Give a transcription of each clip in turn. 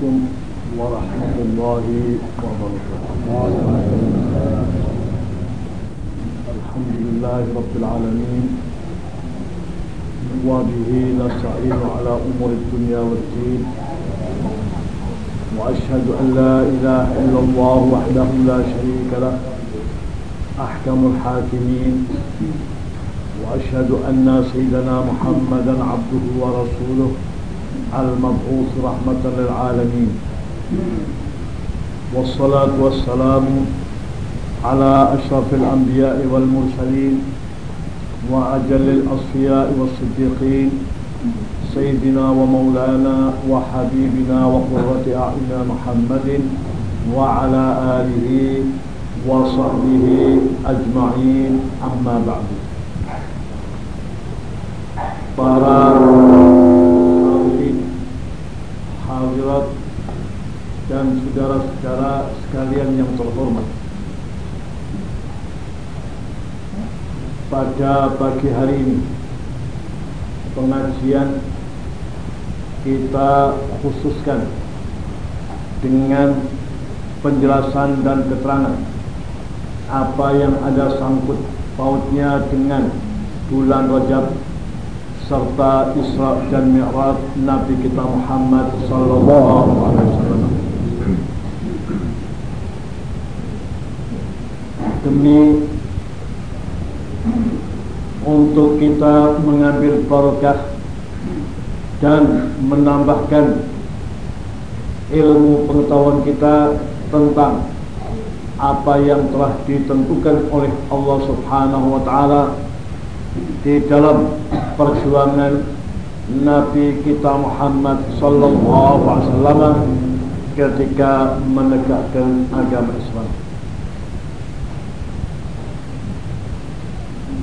عليكم ورحمة الله وبركاته. الحمد لله رب العالمين. وبه نستعين على أمور الدنيا والدين. وأشهد أن لا إله إلا الله وحده لا شريك له. أحكم الحاكمين. وأشهد أن سيدنا محمدا عبده ورسوله. المبعوث رحمة للعالمين. والصلاة والسلام على أشرف الأنبياء والمرسلين وأجل الأصفياء والصديقين سيدنا ومولانا وحبيبنا وقرة أعيننا محمد وعلى آله وصحبه أجمعين. أما بعد para hadirat dan saudara-saudara sekalian yang terhormat. Pada pagi hari ini pengajian kita khususkan dengan penjelasan dan keterangan apa yang ada sangkut pautnya dengan bulan Rajab serta Isra dan Mi'raj Nabi kita Muhammad sallallahu alaihi wasallam. Demi untuk kita mengambil barokah dan menambahkan ilmu pengetahuan kita tentang apa yang telah ditentukan oleh Allah Subhanahu wa taala di dalam perjuangan Nabi kita Muhammad sallallahu alaihi wasallam ketika menegakkan agama Islam.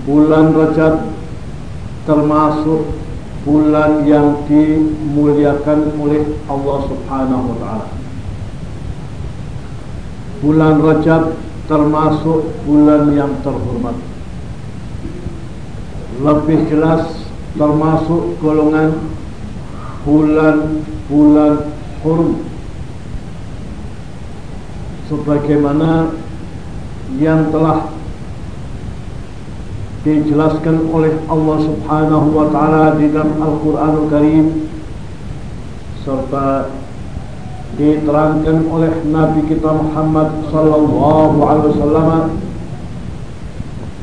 bulan Rajab termasuk bulan yang dimuliakan oleh Allah Subhanahu wa taala. Bulan Rajab termasuk bulan yang terhormat. Lebih jelas termasuk golongan bulan-bulan hurum. Sebagaimana yang telah dijelaskan oleh Allah Subhanahu wa taala di dalam Al-Qur'anul Karim serta diterangkan oleh Nabi kita Muhammad sallallahu alaihi wasallam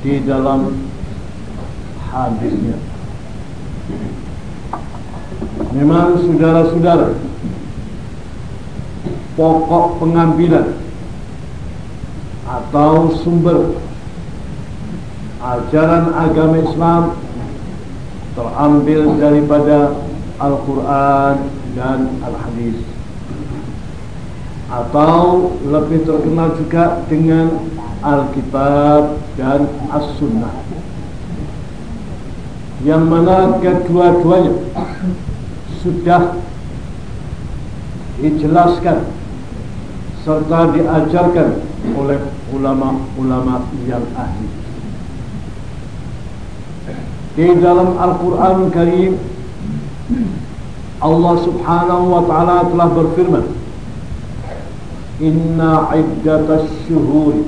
di dalam hadisnya. Memang saudara-saudara pokok pengambilan atau sumber ajaran agama Islam terambil daripada Al-Quran dan Al-Hadis atau lebih terkenal juga dengan Alkitab dan As-Sunnah yang mana kedua-duanya sudah dijelaskan serta diajarkan oleh ulama-ulama yang ahli. Di dalam Al-Quran Karim Allah subhanahu wa ta'ala telah berfirman Inna iddatas syuhuri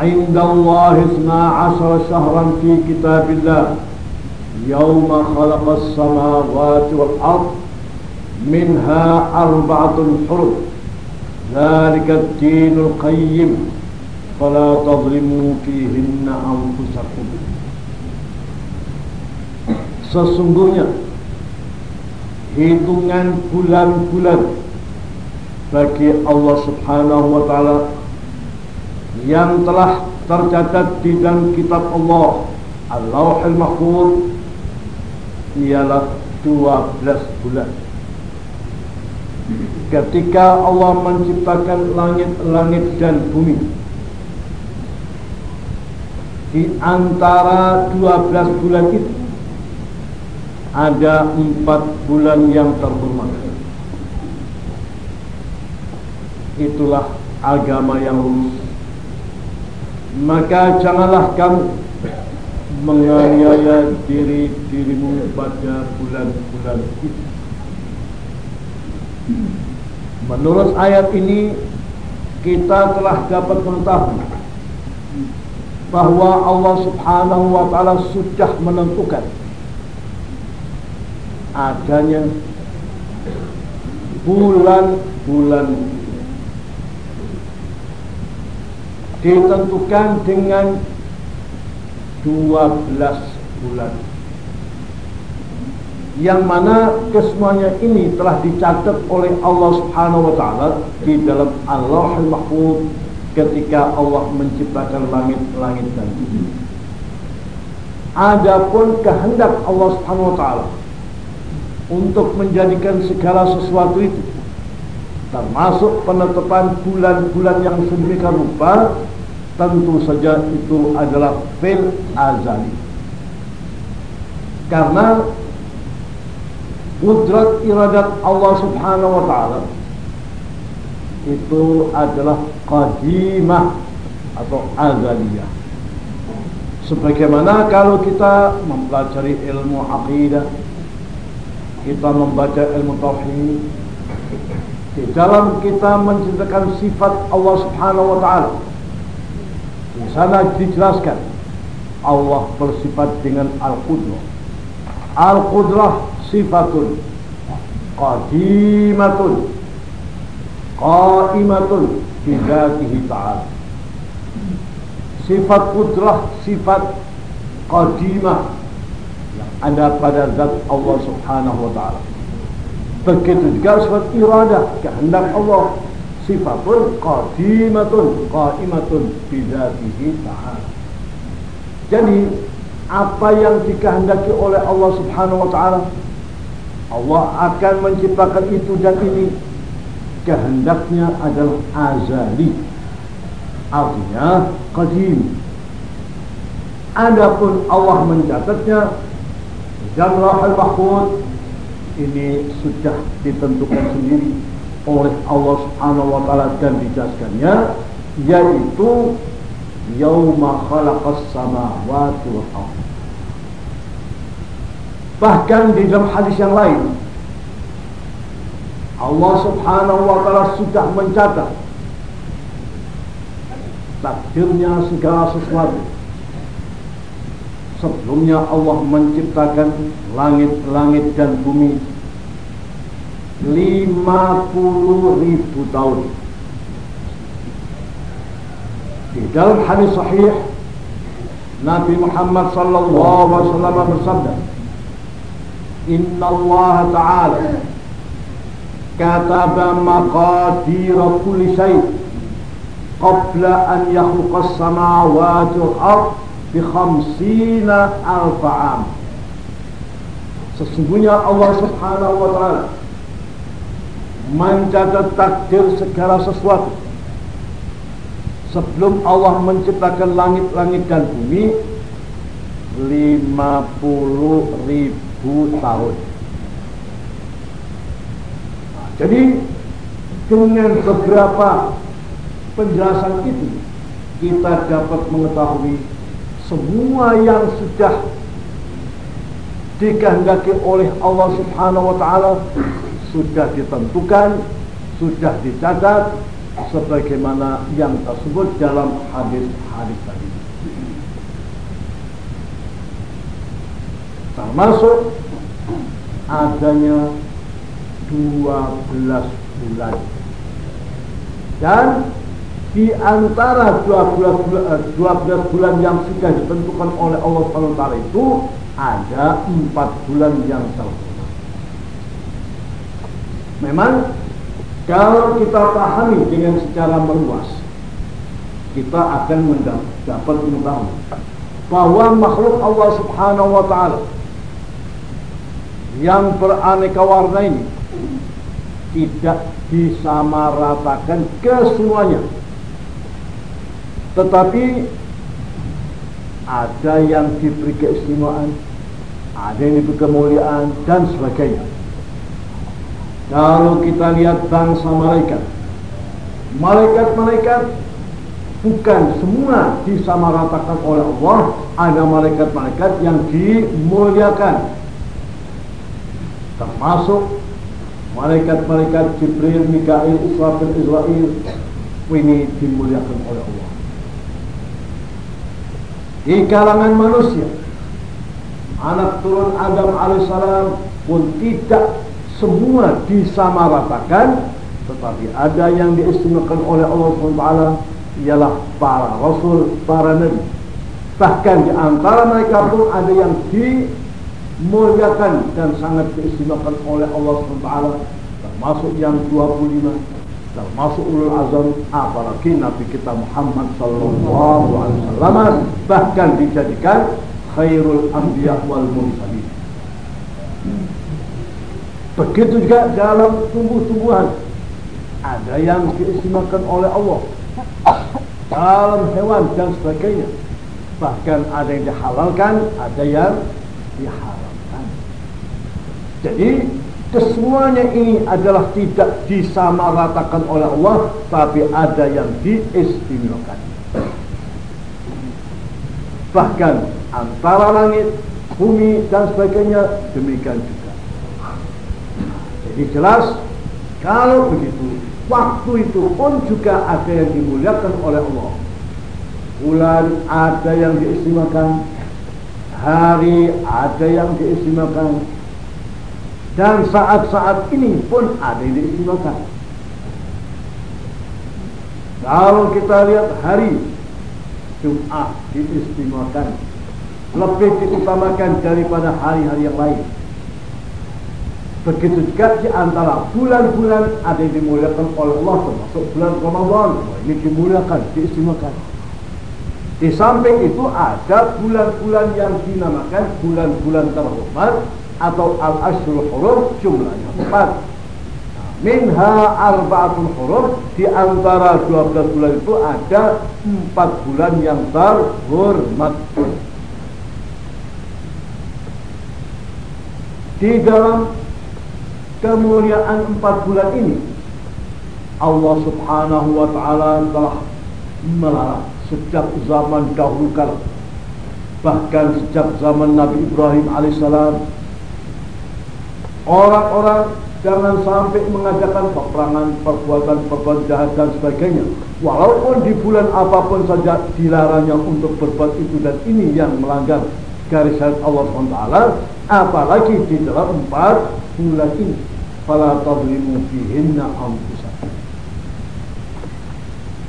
Inda Allah isna asara syahran fi kitabillah Yawma khalaqas samawati wal ard Minha arba'atun huruf ذلك الدين القيم فلا تظلموا فيهن أنفسكم Sesungguhnya hitungan bulan-bulan bagi Allah Subhanahu wa taala yang telah tercatat di dalam kitab Allah Al-Lauhul Mahfuz ialah 12 bulan. Ketika Allah menciptakan langit-langit dan bumi di antara 12 bulan itu ada empat bulan yang terhormat. Itulah agama yang lurus. Maka janganlah kamu menganiaya diri dirimu pada bulan-bulan itu. Menurut ayat ini kita telah dapat mengetahui bahwa Allah Subhanahu wa taala sudah menentukan adanya bulan-bulan ditentukan dengan 12 bulan yang mana kesemuanya ini telah dicatat oleh Allah Subhanahu wa taala di dalam Allahul Mahfuz ketika Allah menciptakan langit-langit dan bumi. Adapun kehendak Allah Subhanahu wa taala untuk menjadikan segala sesuatu itu termasuk penetapan bulan-bulan yang sedemikian rupa tentu saja itu adalah fil azali. Karena kudrat iradat Allah subhanahu wa ta'ala itu adalah qadimah atau azaliyah. Sebagaimana kalau kita mempelajari ilmu aqidah kita membaca ilmu tauhid di dalam kita menceritakan sifat Allah subhanahu wa ta'ala di sana dijelaskan Allah bersifat dengan Al-Qudrah. Al-Qudrah sifatun qadimatun qaimatun bidatihi ta'ala. Sifat kudrah, sifat qadimah yang ada pada zat Allah subhanahu wa ta'ala. Begitu juga sifat iradah, kehendak Allah sifatun qadimatun qaimatun bidatihi ta'ala. Jadi apa yang dikehendaki oleh Allah Subhanahu wa taala Allah akan menciptakan itu dan ini. Kehendaknya adalah azali. Artinya qadim. Adapun Allah mencatatnya dan lahul mahfud ini sudah ditentukan sendiri oleh Allah Subhanahu wa taala dan dijelaskannya yaitu yauma khalaqas samawati wal ardh. Bahkan di dalam hadis yang lain Allah Subhanahu wa taala sudah mencatat takdirnya segala sesuatu. Sebelumnya Allah menciptakan langit-langit dan bumi 50 ribu tahun. Di dalam hadis sahih Nabi Muhammad sallallahu alaihi wasallam bersabda Inna Allah Ta'ala kataba maqadir kulli shay qabla an yakhluqa as-samawati wal bi khamsina alf am. Sesungguhnya Allah Subhanahu wa taala mencatat takdir segala sesuatu. Sebelum Allah menciptakan langit-langit dan bumi 50 ribu tahun. Nah, jadi dengan beberapa penjelasan itu kita dapat mengetahui semua yang sudah dikehendaki oleh Allah Subhanahu wa taala sudah ditentukan, sudah dicatat sebagaimana yang tersebut dalam hadis-hadis tadi. Termasuk adanya 12 bulan. Dan di antara 12 bulan, 12 bulan yang sudah ditentukan oleh Allah SWT itu ada 4 bulan yang tersebut. Memang kalau kita pahami dengan secara meluas, kita akan mendapat mengetahui bahwa makhluk Allah Subhanahu wa taala yang beraneka warna ini tidak disamaratakan ke semuanya. Tetapi ada yang diberi keistimewaan, ada yang diberi kemuliaan dan sebagainya. Kalau kita lihat bangsa malaikat, malaikat-malaikat bukan semua disamaratakan oleh Allah. Ada malaikat-malaikat yang dimuliakan, termasuk malaikat-malaikat Jibril, Mikail, Israfil, Israel ini dimuliakan oleh Allah. Di kalangan manusia, anak turun Adam alaihissalam pun tidak semua disamaratakan, tetapi ada yang diistimewakan oleh Allah SWT ialah para rasul, para nabi. Bahkan di antara mereka pun ada yang dimuliakan dan sangat diistimewakan oleh Allah SWT termasuk yang 25 termasuk ulul azam apalagi Nabi kita Muhammad sallallahu alaihi wasallam bahkan dijadikan khairul anbiya wal mursalin begitu juga dalam tumbuh-tumbuhan. Ada yang diistimewakan oleh Allah. Dalam hewan dan sebagainya. Bahkan ada yang dihalalkan ada yang diharamkan. Jadi Kesemuanya ini adalah tidak disamaratakan oleh Allah Tapi ada yang diistimewakan. Bahkan antara langit, bumi dan sebagainya demikian juga Jadi jelas kalau begitu Waktu itu pun juga ada yang dimuliakan oleh Allah Bulan ada yang diistimewakan Hari ada yang diistimewakan dan saat-saat ini pun ada yang diistimewakan. Kalau kita lihat hari Jumat diistimewakan lebih diutamakan daripada hari-hari yang lain. Begitu juga di antara bulan-bulan ada yang dimuliakan oleh Allah termasuk bulan Ramadan. Ini dimuliakan, diistimewakan. Di samping itu ada bulan-bulan yang dinamakan bulan-bulan terhormat atau al-ashrul huruf jumlahnya empat minha arba'atul huruf di antara 12 bulan itu ada empat bulan yang terhormat di dalam kemuliaan empat bulan ini Allah subhanahu wa ta'ala telah melarang sejak zaman dahulu kala bahkan sejak zaman Nabi Ibrahim alaihissalam Orang-orang jangan sampai mengadakan peperangan, perbuatan-perbuatan jahat dan sebagainya. Walaupun di bulan apa pun saja dilarangnya untuk berbuat itu dan ini yang melanggar garis Allah SWT apalagi di dalam empat bulan ini fala tadlimu fihinna anfusakum.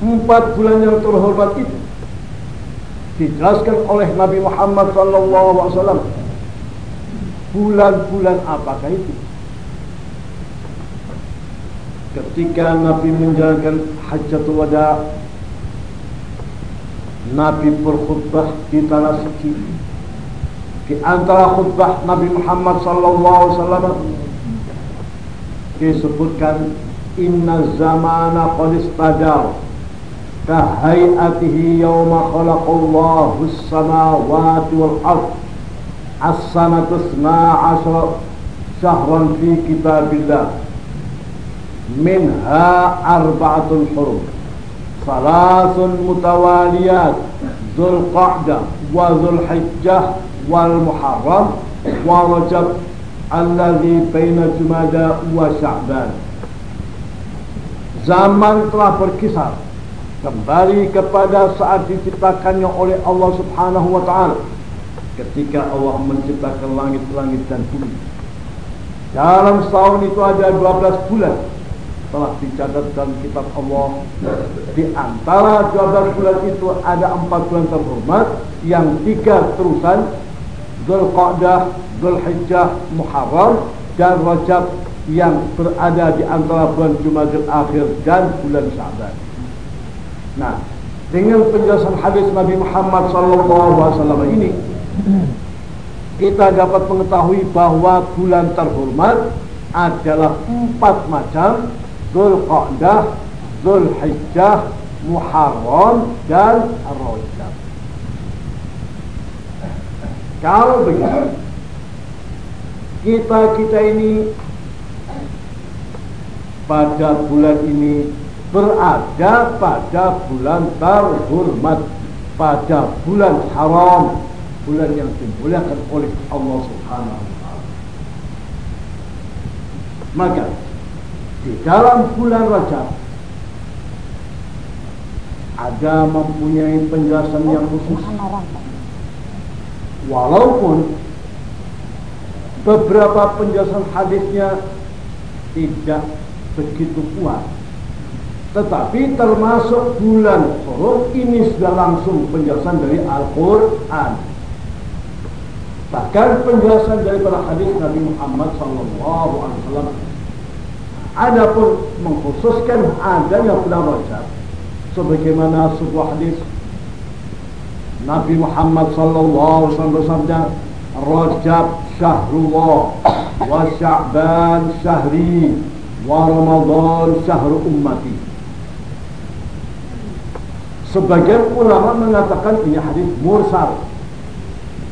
Empat bulan yang terhormat itu dijelaskan oleh Nabi Muhammad SAW Bulan-bulan apakah itu? Ketika Nabi menjalankan hajatul wada Nabi berkhutbah di tanah suci. Di antara khutbah Nabi Muhammad sallallahu alaihi wasallam disebutkan inna zamana qad istadar kahayatihi yawma khalaqallahu as-samawati wal ardh as-sanatu asra syahran fi kitabillah. Minha arba'atul hurum salasun mutawaliyat Dhul Qa'dah wa Dhul Hijjah wal Muharram wa Rajab alladhi baina Jumada wa Sya'ban Zaman telah berkisar kembali kepada saat diciptakannya oleh Allah Subhanahu wa taala ketika Allah menciptakan langit-langit dan bumi. Dalam setahun itu ada 12 bulan telah dicatat dalam kitab Allah. Di antara 12 bulan itu ada 4 bulan terhormat yang tiga terusan Dhul Qa'dah, Dhul Hijjah, Muharram dan Rajab yang berada di antara bulan Jumadil Akhir dan bulan Syaban. Nah, dengan penjelasan hadis Nabi Muhammad SAW ini kita dapat mengetahui bahwa bulan terhormat adalah empat macam Dhul Qa'dah, Dhul Hijjah, Muharram dan Rajab. Kalau begitu, kita-kita ini pada bulan ini berada pada bulan terhormat, pada bulan haram, bulan yang dimuliakan oleh Allah Subhanahu wa taala. Maka di dalam bulan Rajab ada mempunyai penjelasan yang khusus walaupun beberapa penjelasan hadisnya tidak begitu kuat. Tetapi termasuk bulan Huruf ini sudah langsung penjelasan dari Al-Quran. Bahkan penjelasan dari para hadis Nabi Muhammad SAW ada pun mengkhususkan adanya bulan Rajab sebagaimana sebuah hadis Nabi Muhammad SAW bersabda Rajab syahrullah wa sya'ban syahri wa ramadan syahru ummati. Sebagian ulama mengatakan ini hadis mursal.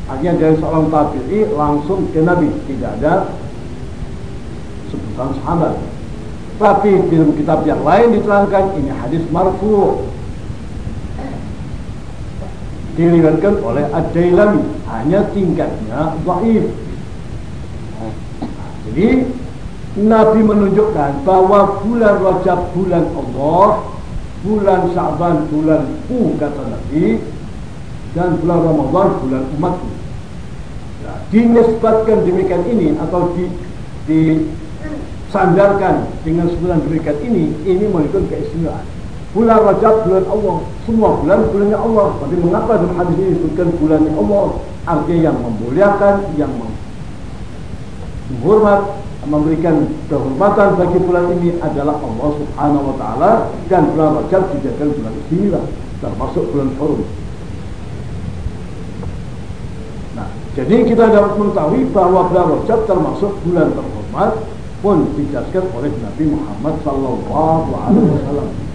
Artinya dari seorang tabi'i langsung ke Nabi tidak ada sebutan sahabat. Tapi di dalam kitab yang lain diterangkan ini hadis marfu diriwayatkan oleh Ad-Dailami hanya tingkatnya dhaif. Jadi Nabi menunjukkan bahwa bulan Rajab bulan Allah, bulan Syaban bulan U kata Nabi dan bulan Ramadan bulan umatku. Nah, dinisbatkan demikian ini atau di, disandarkan dengan sebutan demikian ini, ini mengikut keistimewaan. Bulan Rajab bulan Allah, semua bulan bulannya Allah. Tapi mengapa dalam hadis ini disebutkan bulannya Allah? Artinya yang memuliakan, yang menghormat, memberikan kehormatan bagi bulan ini adalah Allah Subhanahu wa taala dan bulan Rajab dijadikan bulan istimewa termasuk bulan Hurum. Nah, jadi kita dapat mengetahui bahwa bulan Rajab termasuk bulan terhormat pun dijelaskan oleh Nabi Muhammad sallallahu alaihi wasallam.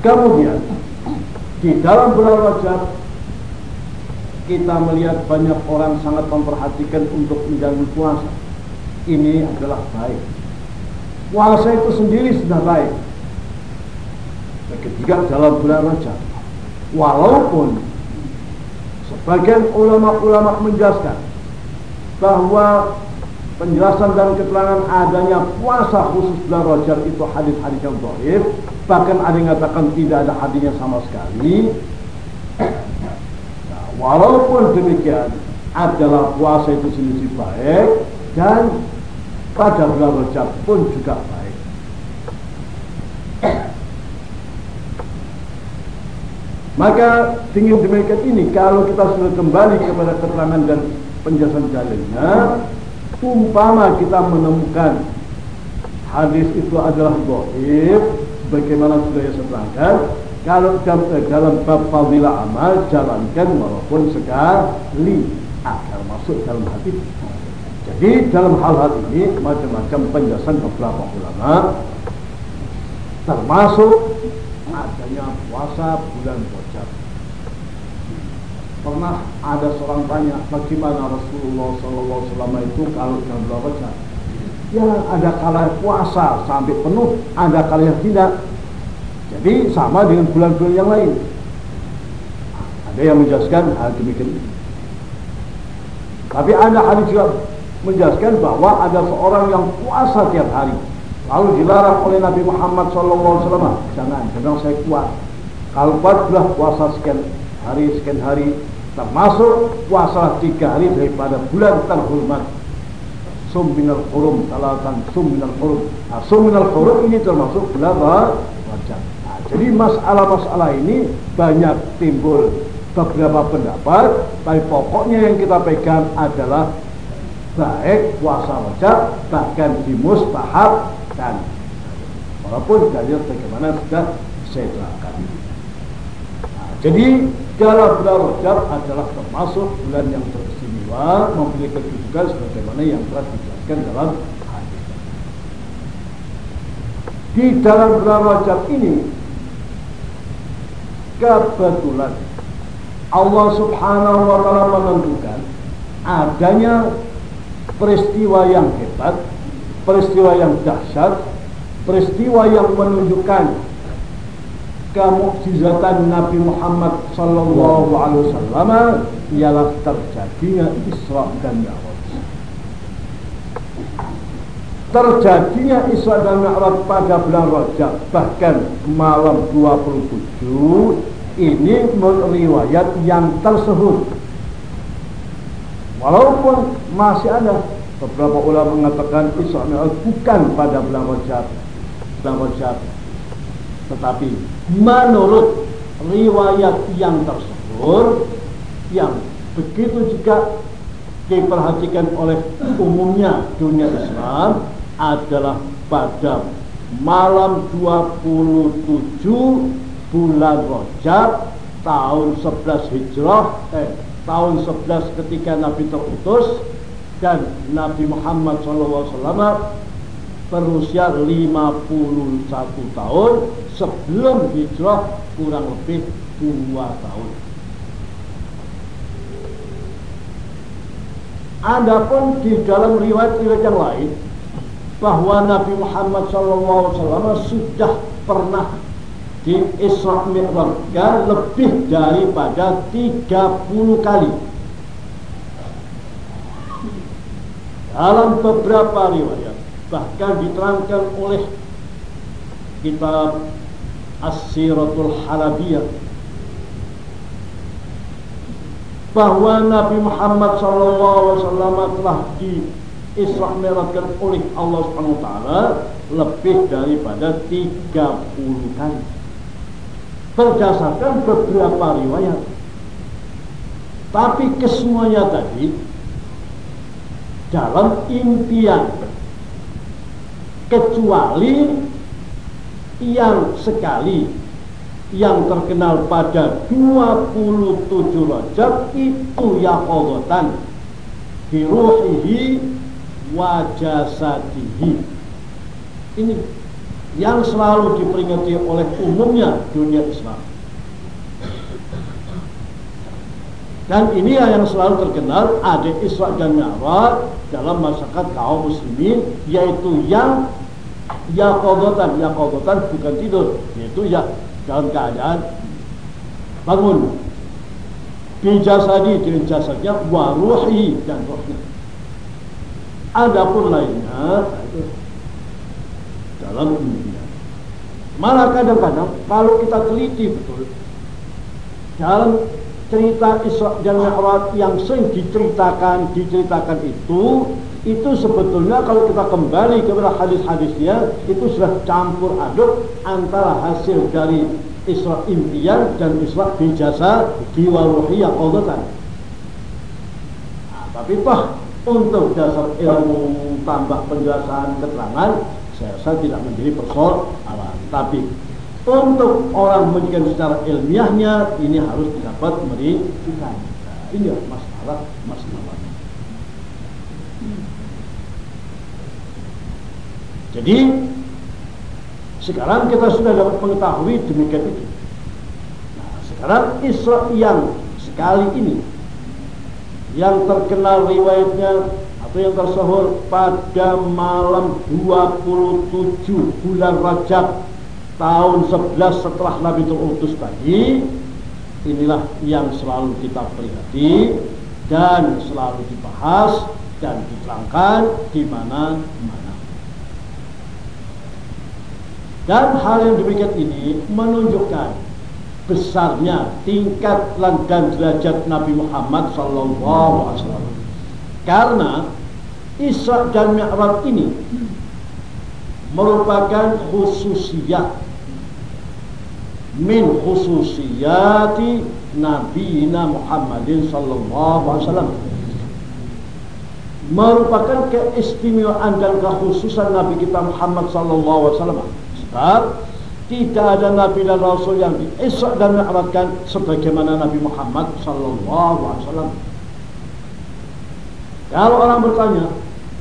Kemudian di dalam bulan Rajab kita melihat banyak orang sangat memperhatikan untuk menjalankan puasa. Ini adalah baik. Puasa itu sendiri sudah baik. Ketiga dalam bulan Rajab. Walaupun sebagian ulama-ulama menjelaskan bahwa penjelasan dan keterangan adanya puasa khusus bulan Rajab itu hadis-hadis yang dhaif bahkan ada yang mengatakan tidak ada hadisnya sama sekali. Nah, walaupun demikian adalah puasa itu sendiri baik dan pada bulan Rajab pun juga baik. Maka dengan demikian ini kalau kita sudah kembali kepada keterangan dan penjelasan jalannya umpama kita menemukan hadis itu adalah dhaif bagaimana sudah saya terangkan kalau eh, dalam bab fadilah amal jalankan walaupun sekali agar masuk dalam hati. Jadi dalam hal-hal ini macam-macam penjelasan beberapa ulama termasuk adanya puasa bulan Rajab pernah ada seorang tanya bagaimana Rasulullah SAW itu kalau bulan Rajab Ya ada kala puasa sampai penuh, ada kala yang tidak. Jadi sama dengan bulan-bulan yang lain. Ada yang menjelaskan hal demikian Tapi ada hadis juga menjelaskan bahwa ada seorang yang puasa tiap hari. Lalu dilarang oleh Nabi Muhammad SAW. Jangan, jangan saya kuat. Kalau kuat puasa sekian hari, sekian hari. Termasuk puasa tiga hari daripada bulan terhormat sum minal hurum salatan sum minal hurum. Nah, sum minal hurum ini termasuk berapa wajah nah, jadi masalah-masalah ini banyak timbul. Beberapa pendapat tapi pokoknya yang kita pegang adalah baik puasa wajah bahkan dimustahab dan walaupun dalil bagaimana sudah saya terangkan nah, jadi dalam bulan Rajab adalah termasuk bulan yang jiwa mempunyai kedudukan sebagaimana yang telah dijelaskan dalam hadis. Di dalam bulan Rajab ini kebetulan Allah Subhanahu wa taala menentukan adanya peristiwa yang hebat, peristiwa yang dahsyat, peristiwa yang menunjukkan kemukjizatan Nabi Muhammad sallallahu alaihi wasallam ialah terjadinya Isra dan Mi'raj. terjadinya Isra dan Mi'raj pada bulan Rajab bahkan malam 27 ini riwayat yang tersuhur walaupun masih ada beberapa ulama mengatakan Isra Mi'raj bukan pada bulan Rajab bulan Rajab tetapi menurut riwayat yang tersuhur yang begitu juga diperhatikan oleh umumnya dunia Islam adalah pada malam 27 bulan Rajab tahun 11 Hijrah eh tahun 11 ketika Nabi terutus dan Nabi Muhammad SAW berusia 51 tahun sebelum hijrah kurang lebih 2 tahun. Adapun di dalam riwayat-riwayat yang lain bahwa Nabi Muhammad SAW sudah pernah di Isra Mi'rajkan lebih daripada 30 kali. Dalam beberapa riwayat bahkan diterangkan oleh kitab As-Siratul Halabiyah bahwa Nabi Muhammad SAW telah di Isra Mi'rajkan oleh Allah Subhanahu wa taala lebih daripada 30 kali. Berdasarkan beberapa riwayat. Tapi kesemuanya tadi dalam impian kecuali yang sekali yang terkenal pada 27 Rajab itu yaqadatan biruhihi wajasatihi ini yang selalu diperingati oleh umumnya dunia Islam. Dan ini yang selalu terkenal ada Isra dan Mi'raj dalam masyarakat kaum muslimin yaitu yang ya kodotan ya kodotan bukan tidur. Yaitu ya dalam keadaan bangun. Bijasadi dengan jasadnya waruhi dan rohnya. Adapun lainnya dalam dunia. Malah kadang-kadang kalau kita teliti betul dalam cerita Isra dan Mi'raj yang sering diceritakan diceritakan itu itu sebetulnya kalau kita kembali kepada hadis-hadisnya itu sudah campur aduk antara hasil dari Isra impian dan Isra bijasa diwaruhiyah qadatan. Nah, tapi toh untuk dasar ilmu tambah penjelasan keterangan saya rasa tidak menjadi persoalan tapi untuk orang memberikan secara ilmiahnya ini harus dapat merincikan nah, ini masalah masalah jadi sekarang kita sudah dapat mengetahui demikian itu nah sekarang Isra yang sekali ini yang terkenal riwayatnya atau yang tersohor pada malam 27 bulan Rajab tahun 11 setelah Nabi terutus tadi inilah yang selalu kita peringati dan selalu dibahas dan diterangkan di mana-mana. Dan hal yang demikian ini menunjukkan besarnya tingkat dan derajat Nabi Muhammad wasallam. Karena Isra dan Mi'raj ini merupakan khususiyah min khususiyati Nabi Muhammadin sallallahu alaihi wasallam merupakan keistimewaan dan kekhususan Nabi kita Muhammad sallallahu alaihi wasallam. Sebab tidak ada nabi dan rasul yang diisra dan mi'rajkan sebagaimana Nabi Muhammad sallallahu alaihi wasallam. Kalau orang bertanya,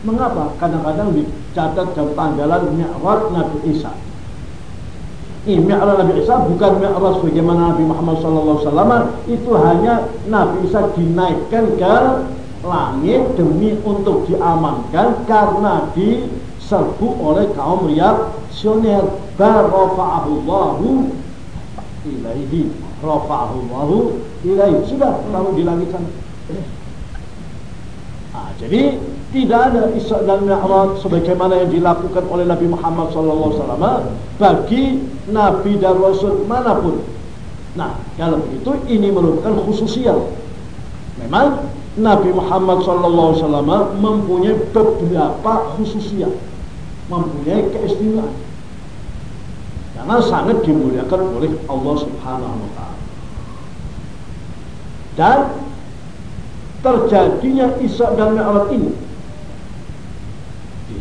mengapa kadang-kadang dicatat dalam tanggalan mi'raj Nabi Isa? Ini mi'raj Nabi Isa bukan mi'raj sebagaimana Nabi Muhammad sallallahu alaihi wasallam, itu hanya Nabi Isa dinaikkan ke langit demi untuk diamankan karena diserbu oleh kaum reaksioner Allahu ilaihi. Rafa'ahu Allahu ilaihi. Sudah taruh di langit nah, jadi Tidak ada Isra dan Mi'raj sebagaimana yang dilakukan oleh Nabi Muhammad SAW bagi Nabi dan Rasul mana pun. Nah, kalau begitu ini merupakan khususial. Memang Nabi Muhammad SAW mempunyai beberapa khususial, mempunyai keistimewaan. Karena sangat dimuliakan oleh Allah Subhanahu wa taala. Dan terjadinya Isra dan Mi'raj ini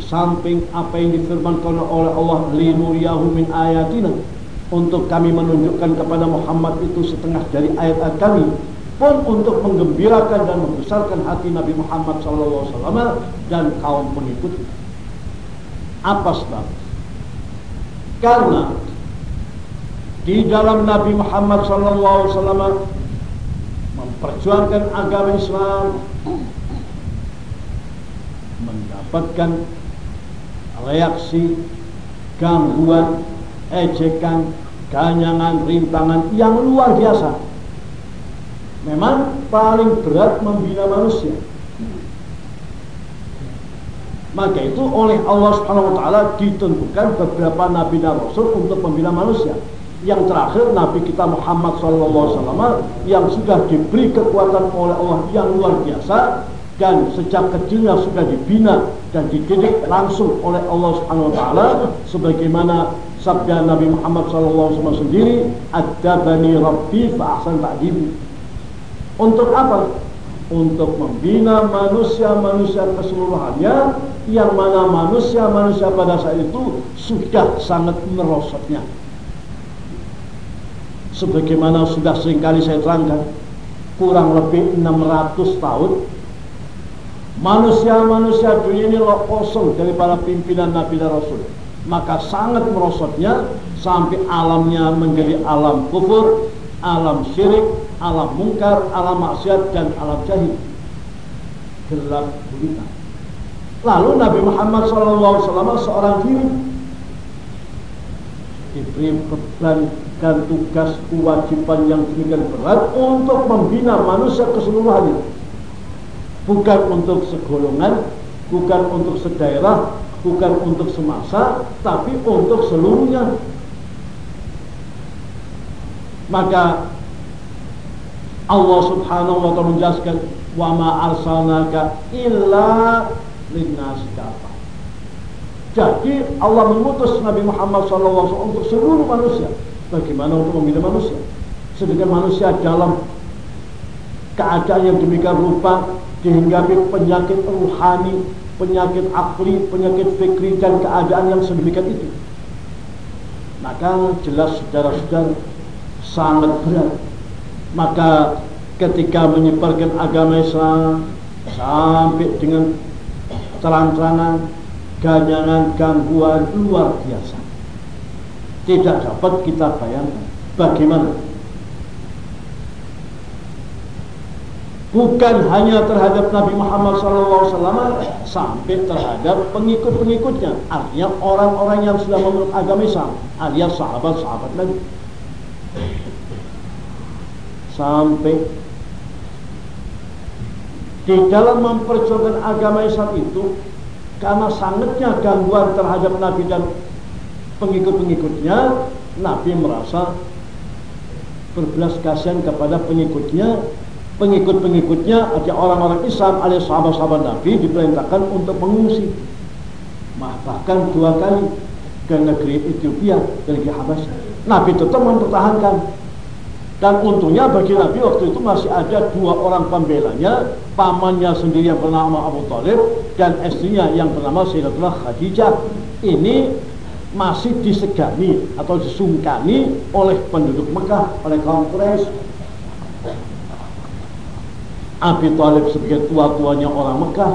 samping apa yang difirmankan oleh Allah linuriyahu min ayatina untuk kami menunjukkan kepada Muhammad itu setengah dari ayat-ayat kami pun untuk menggembirakan dan membesarkan hati Nabi Muhammad SAW dan kaum pengikut. Apa sebab? Karena di dalam Nabi Muhammad SAW memperjuangkan agama Islam mendapatkan reaksi, gangguan, ejekan, ganyangan, rintangan yang luar biasa. Memang paling berat membina manusia. Maka itu oleh Allah Subhanahu wa taala ditentukan beberapa nabi dan rasul untuk membina manusia. Yang terakhir Nabi kita Muhammad SAW yang sudah diberi kekuatan oleh Allah yang luar biasa dan sejak kecilnya sudah dibina dan dididik langsung oleh Allah Subhanahu wa taala sebagaimana sabda Nabi Muhammad SAW sendiri adabani rabbi fa ahsan ta'dibi untuk apa untuk membina manusia-manusia keseluruhannya yang mana manusia-manusia pada saat itu sudah sangat merosotnya. Sebagaimana sudah sering kali saya terangkan kurang lebih 600 tahun manusia-manusia dunia ini loh kosong dari para pimpinan Nabi dan Rasul. Maka sangat merosotnya sampai alamnya menjadi alam kufur alam syirik, alam mungkar, alam maksiat dan alam jahil. Gelap gulita. Lalu Nabi Muhammad SAW seorang diri. Diberi beban dan tugas kewajiban yang demikian berat untuk membina manusia keseluruhannya. Bukan untuk segolongan, bukan untuk sedaerah, bukan untuk semasa, tapi untuk seluruhnya. Maka Allah Subhanahu wa taala menjelaskan wa ma arsalnaka illa linnas Jadi Allah mengutus Nabi Muhammad SAW untuk seluruh manusia. Bagaimana untuk membina manusia? Sedangkan manusia dalam keadaan yang demikian rupa dihinggapi penyakit ruhani, penyakit akli, penyakit fikri dan keadaan yang sedemikian itu. Maka jelas saudara-saudara sangat berat. Maka ketika menyebarkan agama Islam sampai dengan terang-terangan, ganyangan, gangguan luar biasa. Tidak dapat kita bayangkan bagaimana bukan hanya terhadap Nabi Muhammad SAW sampai terhadap pengikut-pengikutnya artinya orang-orang yang sudah memeluk agama Islam alias sahabat-sahabat Nabi sampai di dalam memperjuangkan agama Islam itu karena sangatnya gangguan terhadap Nabi dan pengikut-pengikutnya Nabi merasa berbelas kasihan kepada pengikutnya. Pengikut-pengikutnya ada orang-orang Islam alias sahabat-sahabat Nabi diperintahkan untuk mengungsi. Bahkan dua kali ke negeri Ethiopia ke negeri Habasyah Nabi tetap mempertahankan dan untungnya bagi Nabi waktu itu masih ada dua orang pembelanya pamannya sendiri yang bernama Abu Talib dan istrinya yang bernama Sayyidatullah Khadijah. Ini masih disegani atau disungkani oleh penduduk Mekah oleh kaum Quraisy. Abi Talib sebagai tua-tuanya orang Mekah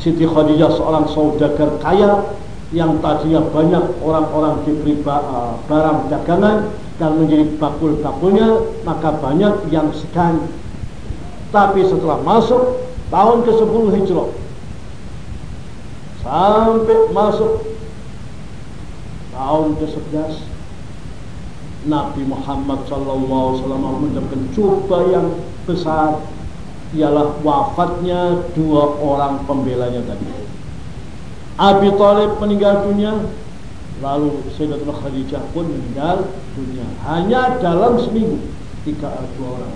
Siti Khadijah seorang saudagar kaya yang tadinya banyak orang-orang diberi uh, barang dagangan dan menjadi bakul-bakulnya maka banyak yang segan tapi setelah masuk tahun ke-10 Hijrah sampai masuk tahun ke-11 Nabi Muhammad SAW mendapatkan coba yang besar ialah wafatnya dua orang pembelanya tadi. Abi Thalib meninggal dunia, lalu Sayyidatuna Khadijah pun meninggal dunia. Hanya dalam seminggu tiga dua orang.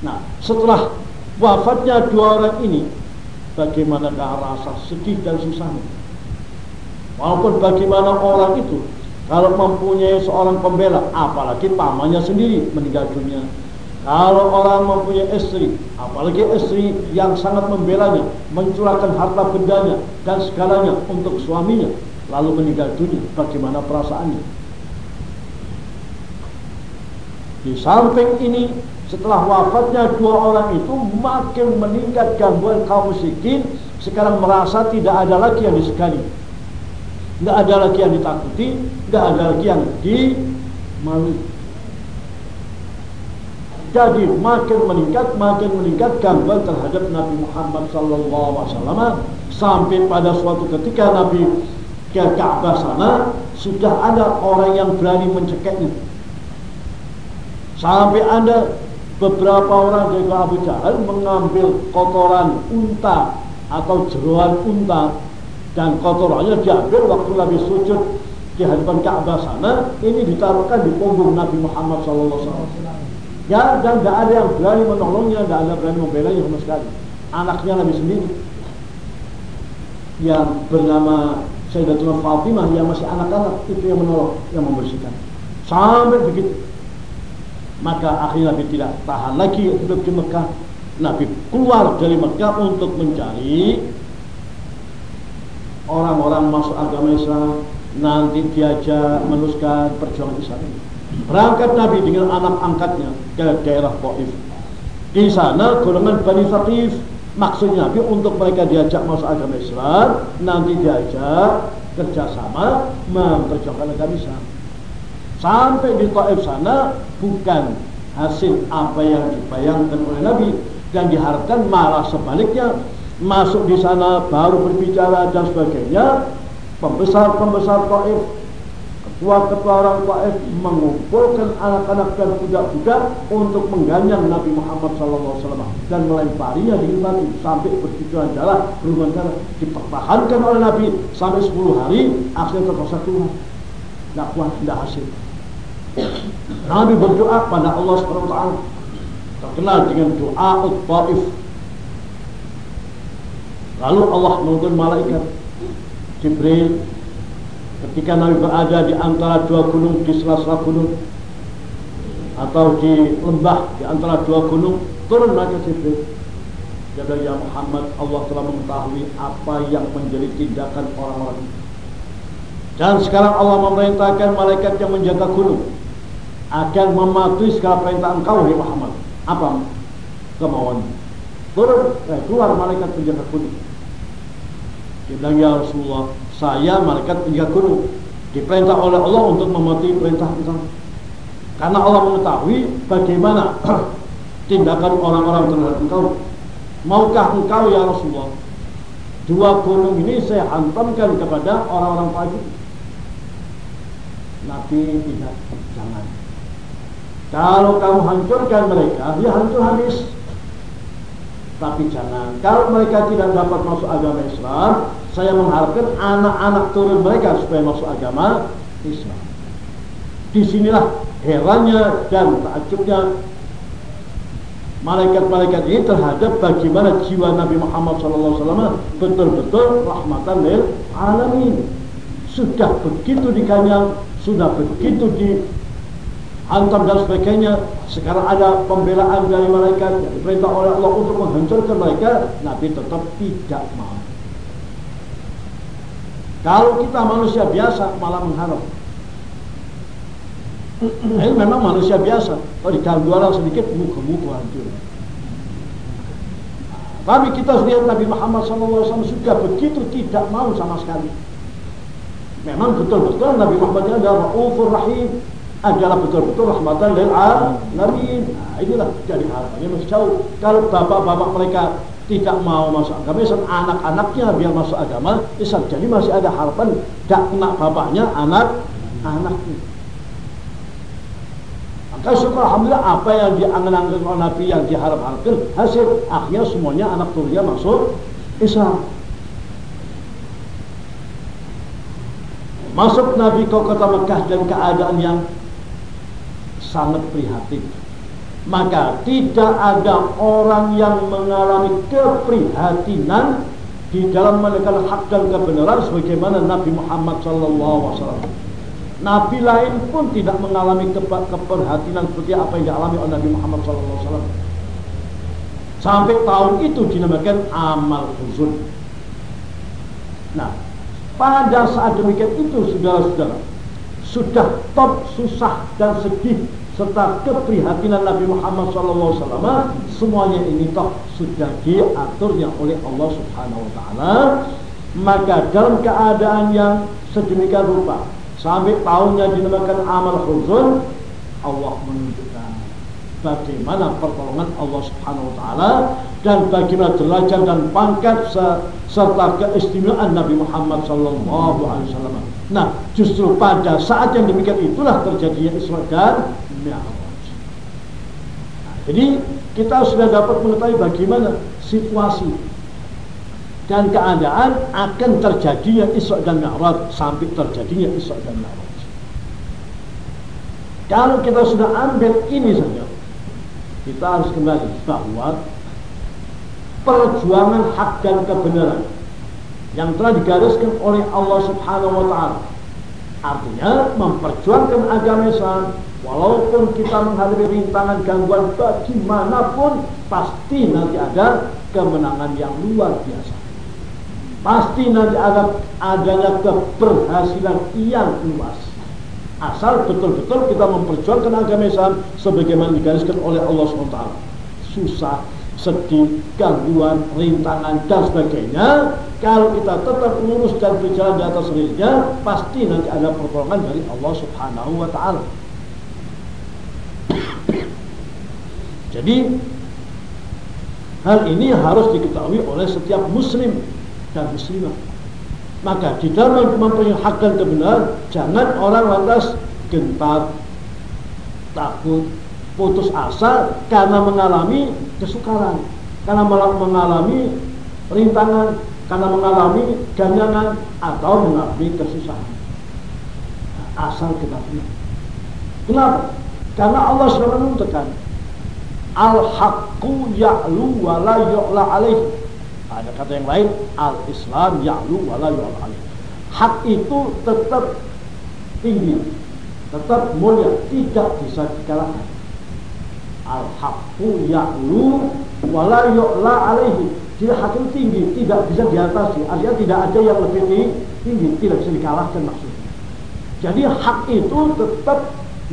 Nah, setelah wafatnya dua orang ini, bagaimanakah rasa sedih dan susahnya? Walaupun bagaimana orang itu kalau mempunyai seorang pembela, apalagi pamannya sendiri meninggal dunia, kalau orang mempunyai istri, apalagi istri yang sangat membelanya, mencurahkan harta bendanya dan segalanya untuk suaminya, lalu meninggal dunia, bagaimana perasaannya? Di samping ini, setelah wafatnya dua orang itu, makin meningkat gangguan kaum miskin, sekarang merasa tidak ada lagi yang disegani. Tidak ada lagi yang ditakuti, tidak ada lagi yang dimalu. Jadi makin meningkat, makin meningkat gangguan terhadap Nabi Muhammad SAW sampai pada suatu ketika Nabi ke Ka'bah sana sudah ada orang yang berani mencekeknya. Sampai ada beberapa orang dari Abu Jahal mengambil kotoran unta atau jeruan unta dan kotorannya diambil waktu Nabi sujud di hadapan Ka'bah sana ini ditaruhkan di punggung Nabi Muhammad SAW. Ya, dan tidak ada yang berani menolongnya, tidak ada yang berani membelanya sama sekali. Anaknya Nabi sendiri yang bernama Sayyidatuna Fatimah yang masih anak-anak itu yang menolong, yang membersihkan. Sampai begitu. Maka akhirnya Nabi tidak tahan lagi hidup di Mekah. Nabi keluar dari Mekah untuk mencari orang-orang masuk agama Islam nanti diajak meneruskan perjuangan Islam ini. Berangkat Nabi dengan anak angkatnya ke daerah Taif. Di sana golongan Bani Thaqif maksudnya Nabi untuk mereka diajak masuk agama Islam, nanti diajak kerjasama memperjuangkan agama Islam. Sampai di Taif sana bukan hasil apa yang dibayangkan oleh Nabi dan diharapkan malah sebaliknya masuk di sana baru berbicara dan sebagainya pembesar-pembesar Taif ketua-ketua orang Taif mengumpulkan anak-anak dan budak-budak untuk mengganyang Nabi Muhammad SAW dan melemparinya di batu sampai bercucuran darah, berhubungan darah dipertahankan oleh Nabi sampai 10 hari akhirnya terpaksa keluar. Tidak kuat, tidak hasil. Nabi berdoa pada Allah SWT terkenal dengan doa Taif lalu Allah menurunkan malaikat Jibril ketika Nabi berada di antara dua gunung di sela-sela gunung atau di lembah di antara dua gunung turun lagi Jibril. Jadi ya Muhammad Allah telah mengetahui apa yang menjadi tindakan orang-orang dan sekarang Allah memerintahkan malaikat yang menjaga gunung agar mematuhi segala perintah engkau ya Muhammad. Apa kemauan? Turun eh, keluar malaikat penjaga gunung. Dia bilang ya Rasulullah saya malaikat penjaga gunung diperintah oleh Allah untuk mematuhi perintah engkau karena Allah mengetahui bagaimana tindakan orang-orang terhadap engkau. Maukah engkau ya Rasulullah dua gunung ini saya hantamkan kepada orang-orang pagi Nabi tidak jangan. Kalau kamu hancurkan mereka ya hancur habis. Tapi jangan. Kalau mereka tidak dapat masuk agama Islam saya mengharapkan anak-anak turun mereka supaya masuk agama Islam. Di sinilah herannya dan takjubnya malaikat-malaikat ini terhadap bagaimana jiwa Nabi Muhammad SAW betul-betul rahmatan lil alamin. Sudah begitu dikanyang, sudah begitu di hantam dan sebagainya. Sekarang ada pembelaan dari malaikat yang diperintah oleh Allah untuk menghancurkan mereka, Nabi tetap tidak mau. Kalau kita manusia biasa malah mengharap. Ini memang manusia biasa. Kalau diganggu orang sedikit, muka-muka hancur. Tapi kita lihat Nabi Muhammad SAW sudah begitu tidak mau sama sekali. Memang betul-betul Nabi Muhammad adalah Ra'ufur Rahim adalah betul-betul rahmatan lil alamin. Nah, inilah jadi harapannya masih jauh. Kalau bapak-bapak mereka tidak mau masuk agama Islam, anak-anaknya biar masuk agama Islam. Jadi masih ada harapan tidak kena bapaknya, anak anaknya. Maka syukur Alhamdulillah apa yang diangan-angan oleh Nabi yang diharap-harapkan hasil. Akhirnya semuanya anak turunnya masuk Islam. Masuk Nabi ke kota Mekah dan keadaan yang sangat prihatin. Maka tidak ada orang yang mengalami keprihatinan di dalam menekan hak dan kebenaran sebagaimana Nabi Muhammad SAW. Nabi lain pun tidak mengalami keperhatian seperti apa yang dialami oleh Nabi Muhammad SAW. Sampai tahun itu dinamakan amal huzun. Nah, pada saat demikian itu saudara-saudara sudah top susah dan sedih serta keprihatinan Nabi Muhammad SAW semuanya ini toh sudah diaturnya oleh Allah Subhanahu Wa Taala maka dalam keadaan yang sedemikian rupa sampai tahunnya dinamakan amal huzun Allah menunjukkan bagaimana pertolongan Allah Subhanahu wa taala dan bagaimana derajat dan pangkat serta keistimewaan Nabi Muhammad wasallam. Nah, justru pada saat yang demikian itulah terjadinya Isra dan Nah, jadi kita sudah dapat mengetahui bagaimana situasi dan keadaan akan terjadinya Isra dan Mi'raj sampai terjadinya Isra dan Mi'raj. Kalau kita sudah ambil ini saja, kita harus kembali bahwa perjuangan hak dan kebenaran yang telah digariskan oleh Allah Subhanahu wa taala artinya memperjuangkan agama Islam walaupun kita menghadapi rintangan gangguan bagaimanapun pasti nanti ada kemenangan yang luar biasa pasti nanti ada adanya keberhasilan yang luas Asal betul-betul kita memperjuangkan agama Islam sebagaimana digariskan oleh Allah SWT. Susah, sedih, gangguan, rintangan dan sebagainya. Kalau kita tetap lurus dan berjalan di atas rilnya, pasti nanti ada pertolongan dari Allah Subhanahu wa taala. Jadi hal ini harus diketahui oleh setiap muslim dan muslimah. Maka di dalam mempunyai hak dan kebenaran Jangan orang lantas gentar Takut Putus asa karena mengalami kesukaran Karena mengalami rintangan Karena mengalami ganjangan Atau mengalami kesusahan Asal kita punya Kenapa? Karena Allah sudah menentukan Al-haqqu ya'lu wa la yu'la alaihi ada kata yang lain al-Islam ya'lu wa la hak itu tetap tinggi tetap mulia tidak bisa dikalahkan. Al-haqqu ya'lu wa la yu'la alaihi jadi hak itu tinggi tidak bisa diatasi. Artinya tidak ada yang lebih tinggi tidak bisa dikalahkan maksudnya. Jadi hak itu tetap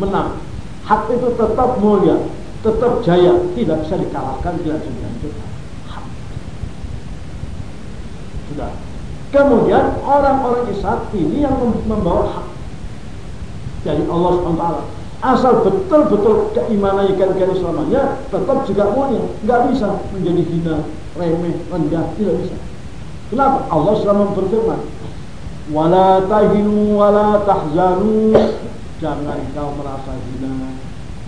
menang hak itu tetap mulia tetap jaya tidak bisa dikalahkan tidak bisa dihancurkan sudah. Kemudian orang-orang Islam ini yang membawa hak dari Allah SWT. Asal betul-betul keimanan ikan ikan Islamanya tetap juga mulia. Nggak bisa menjadi hina, remeh, rendah. Tidak bisa. Kenapa? Allah selama berfirman. Wala tahinu wala tahzanu. Jangan kau merasa hina.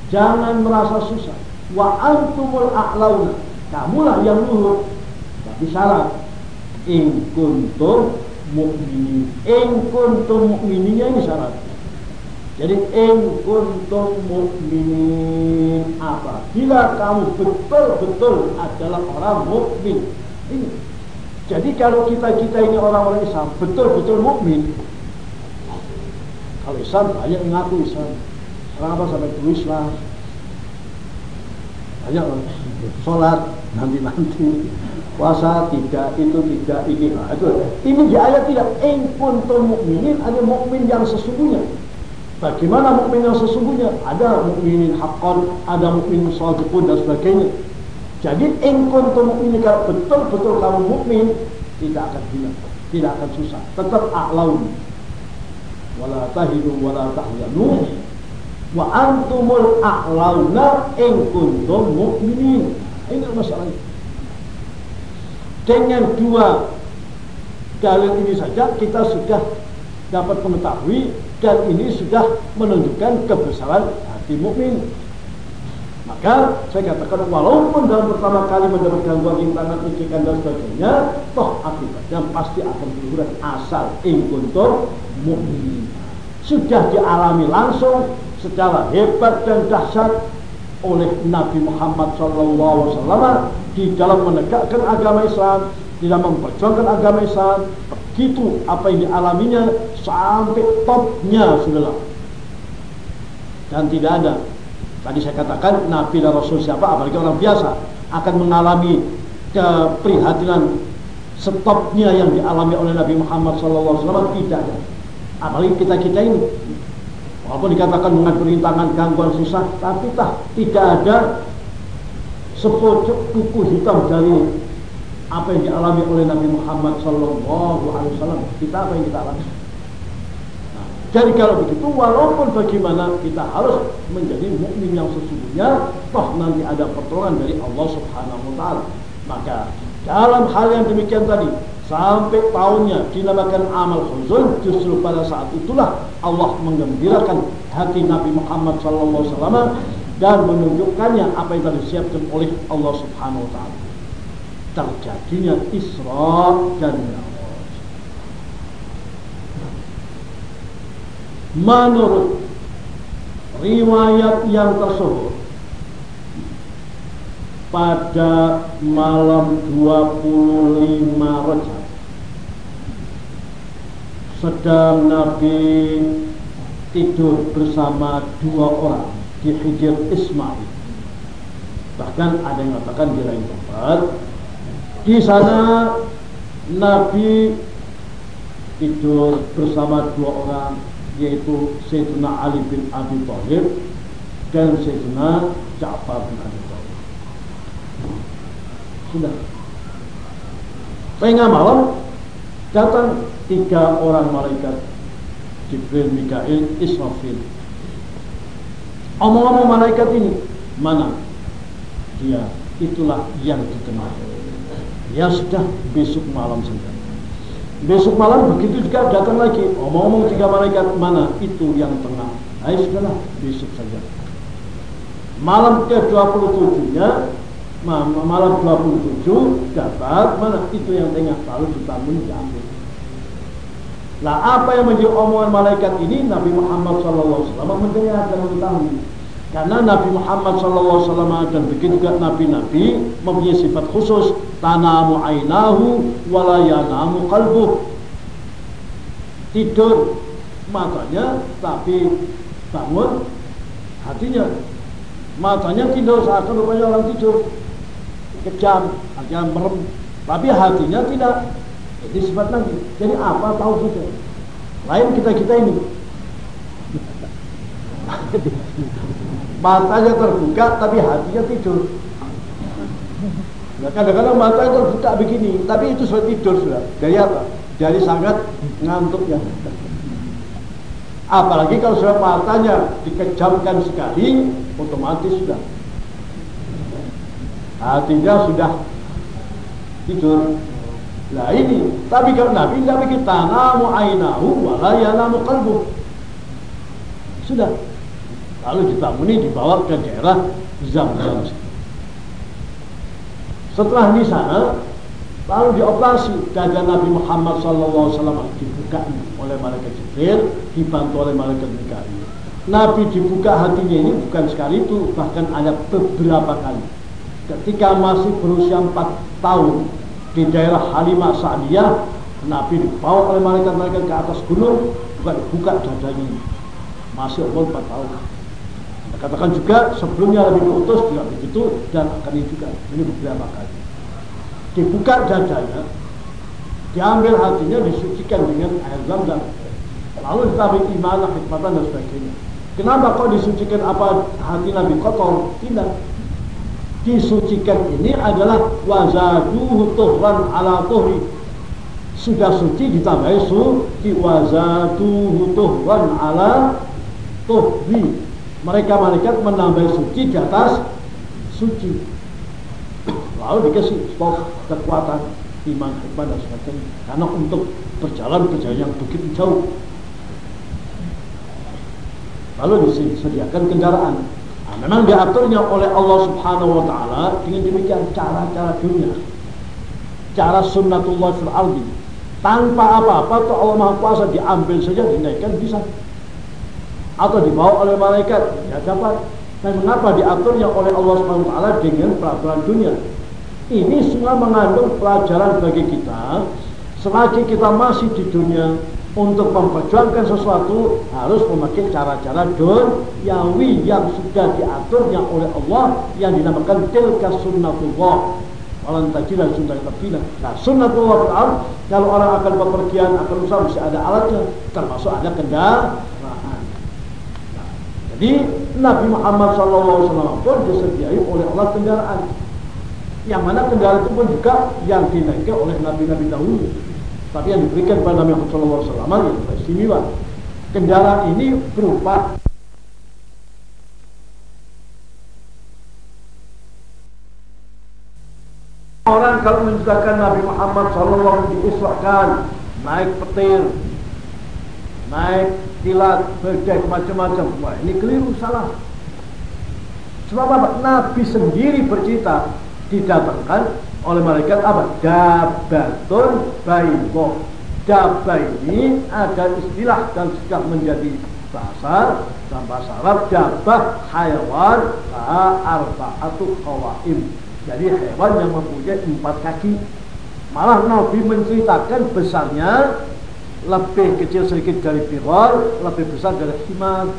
Jangan merasa susah. Wa antumul a'launa. Kamulah yang luhur. Tapi syarat in kuntum mukminin in kuntum mukmininnya ini syaratnya jadi in kuntum apa bila kamu betul-betul adalah orang mukmin ini jadi kalau kita kita ini orang-orang Islam betul-betul mukmin kalau Islam banyak mengaku Islam apa sampai dulu Islam banyak sholat nanti nanti puasa tidak itu tidak ini. Nah, itu. Ini di ayat tidak in kuntum mukminin ada mukmin yang sesungguhnya. Bagaimana mukmin yang sesungguhnya? Ada mukminin haqqan ada mukmin shadiqun dan sebagainya. Jadi in kuntum mukminin kalau betul-betul kamu mukmin tidak akan hilang tidak akan susah. Tetap a'laun wala tahidu wala tahzanu wa antumul a'launa in kuntum mukminin ini masalahnya dengan dua dalil ini saja kita sudah dapat mengetahui dan ini sudah menunjukkan kebesaran hati mukmin. Maka saya katakan walaupun dalam pertama kali mendapat gangguan rintangan, ejekan dan sebagainya, toh akibatnya pasti akan berkurang asal ingkuntur mukmin. Sudah dialami langsung secara hebat dan dahsyat oleh Nabi Muhammad SAW di dalam menegakkan agama Islam, di dalam memperjuangkan agama Islam. Begitu apa yang dialaminya sampai topnya saudara. Dan tidak ada Tadi saya katakan Nabi dan Rasul siapa apalagi orang biasa akan mengalami keprihatinan stopnya yang dialami oleh Nabi Muhammad SAW tidak ada. Apalagi kita kita ini, walaupun dikatakan mengatur rintangan gangguan susah, tapi tak tidak ada sepojok kuku hitam dari apa yang dialami oleh Nabi Muhammad SAW. Kita apa yang kita alami? Jadi kalau begitu walaupun bagaimana kita harus menjadi mukmin yang sesungguhnya toh nanti ada pertolongan dari Allah Subhanahu wa taala. Maka dalam hal yang demikian tadi sampai tahunnya dinamakan amal huzun justru pada saat itulah Allah menggembirakan hati Nabi Muhammad SAW dan menunjukkannya apa yang telah disiapkan oleh Allah Subhanahu wa taala. Terjadinya Isra dan Mi'raj. menurut riwayat yang tersebut pada malam 25 Rajab sedang Nabi tidur bersama dua orang di Hijr Ismail bahkan ada yang mengatakan di lain tempat di sana Nabi tidur bersama dua orang yaitu Sayyidina Ali bin Abi Thalib dan Sayyidina Ja'far bin Abi Thalib. Sudah. Tengah malam datang tiga orang malaikat Jibril, Mikail, Israfil. Omong-omong malaikat ini mana? Dia itulah yang dikenal. Ya sudah besok malam saja. Besok malam begitu juga datang lagi. Omong-omong tiga malaikat mana? Itu yang tengah. Ayo sudahlah, besok saja. Malam ke-27-nya malam 27 dapat mana itu yang tengah lalu ditamun diambil. Nah apa yang menjadi omongan malaikat ini? Nabi Muhammad SAW mendengar dan mengetahui. Karena Nabi Muhammad SAW dan begitu juga Nabi-Nabi mempunyai sifat khusus tanamu ainahu walayanamu kalbuh tidur matanya tapi bangun hatinya. Matanya tidur saat rupanya orang tidur. Kejam hatinya merem tapi hatinya tidak jadi sifat lagi jadi apa tahu kita lain kita kita ini matanya terbuka tapi hatinya tidur. Nah, kadang-kadang matanya terbuka begini, tapi itu sudah tidur sudah. Dari apa? Dari sangat ngantuk ya. Apalagi kalau sudah matanya dikejamkan sekali, otomatis sudah. Hatinya sudah tidur. Nah ini, tapi kalau Nabi tidak bikin tanamu ainahu wala yanamu kalbu. Sudah, lalu dibanguni dibawa ke daerah Zam-Zam. Setelah di sana, lalu dioperasi dada Nabi Muhammad SAW dibuka oleh malaikat Jibril, dibantu oleh malaikat Mikail. Nabi dibuka hatinya ini bukan sekali itu, bahkan ada beberapa kali. Ketika masih berusia 4 tahun di daerah Halimah Sa'diyah, Nabi dibawa oleh malaikat-malaikat ke atas gunung, bukan dibuka dadanya. Masih umur 4 tahun. Katakan juga sebelumnya lebih diutus juga begitu dan akan juga ini beberapa kali. Dibuka dadanya, diambil hatinya, disucikan dengan air zam-zam. Lalu ditarik iman, hikmatan dan sebagainya. Kenapa kok disucikan apa hati Nabi kotor? Tidak. Disucikan ini adalah wazaduhu tuhran ala tuhri. Sudah suci ditambahi suci wazaduhu tuhran ala tuhri. Mereka malaikat menambah suci di atas suci. Lalu dikasih stok kekuatan iman dan sebagainya. Karena untuk berjalan perjalanan yang begitu jauh. Lalu disediakan kendaraan memang diaturnya oleh Allah Subhanahu wa taala dengan demikian cara-cara dunia. Cara sunnatullah fil ardi. Tanpa apa-apa tuh Allah Maha Kuasa diambil saja dinaikkan bisa. Atau dibawa oleh malaikat, ya dapat. Dan mengapa diaturnya oleh Allah Subhanahu wa taala dengan peraturan dunia? Ini semua mengandung pelajaran bagi kita selagi kita masih di dunia untuk memperjuangkan sesuatu harus memakai cara-cara duniawi yang sudah diaturnya oleh Allah yang dinamakan tilka sunnatullah Walan tajilah sunnah tabdila. Nah, sunnatullah fil kalau orang akan bepergian akan usaha mesti ada alatnya, termasuk ada kendaraan. Nah, jadi Nabi Muhammad SAW pun disediai oleh Allah kendaraan. Yang mana kendaraan itu pun juga yang dinaikkan oleh Nabi-Nabi dahulu. Tapi yang diberikan pada Nabi Muhammad SAW yang istimewa. Kendaraan ini berupa Orang kalau menceritakan Nabi Muhammad SAW diisrakan naik petir, naik kilat, berdek macam-macam. Wah ini keliru salah. Sebab apa? Nabi sendiri bercerita didatangkan oleh malaikat apa? Dabatun baybo. Dabba ini ada istilah dan sudah menjadi bahasa dalam bahasa Arab dabbah hayawan arba'atu qawaim. Jadi hewan yang mempunyai empat kaki. Malah Nabi menceritakan besarnya lebih kecil sedikit dari pirol, lebih besar dari himar.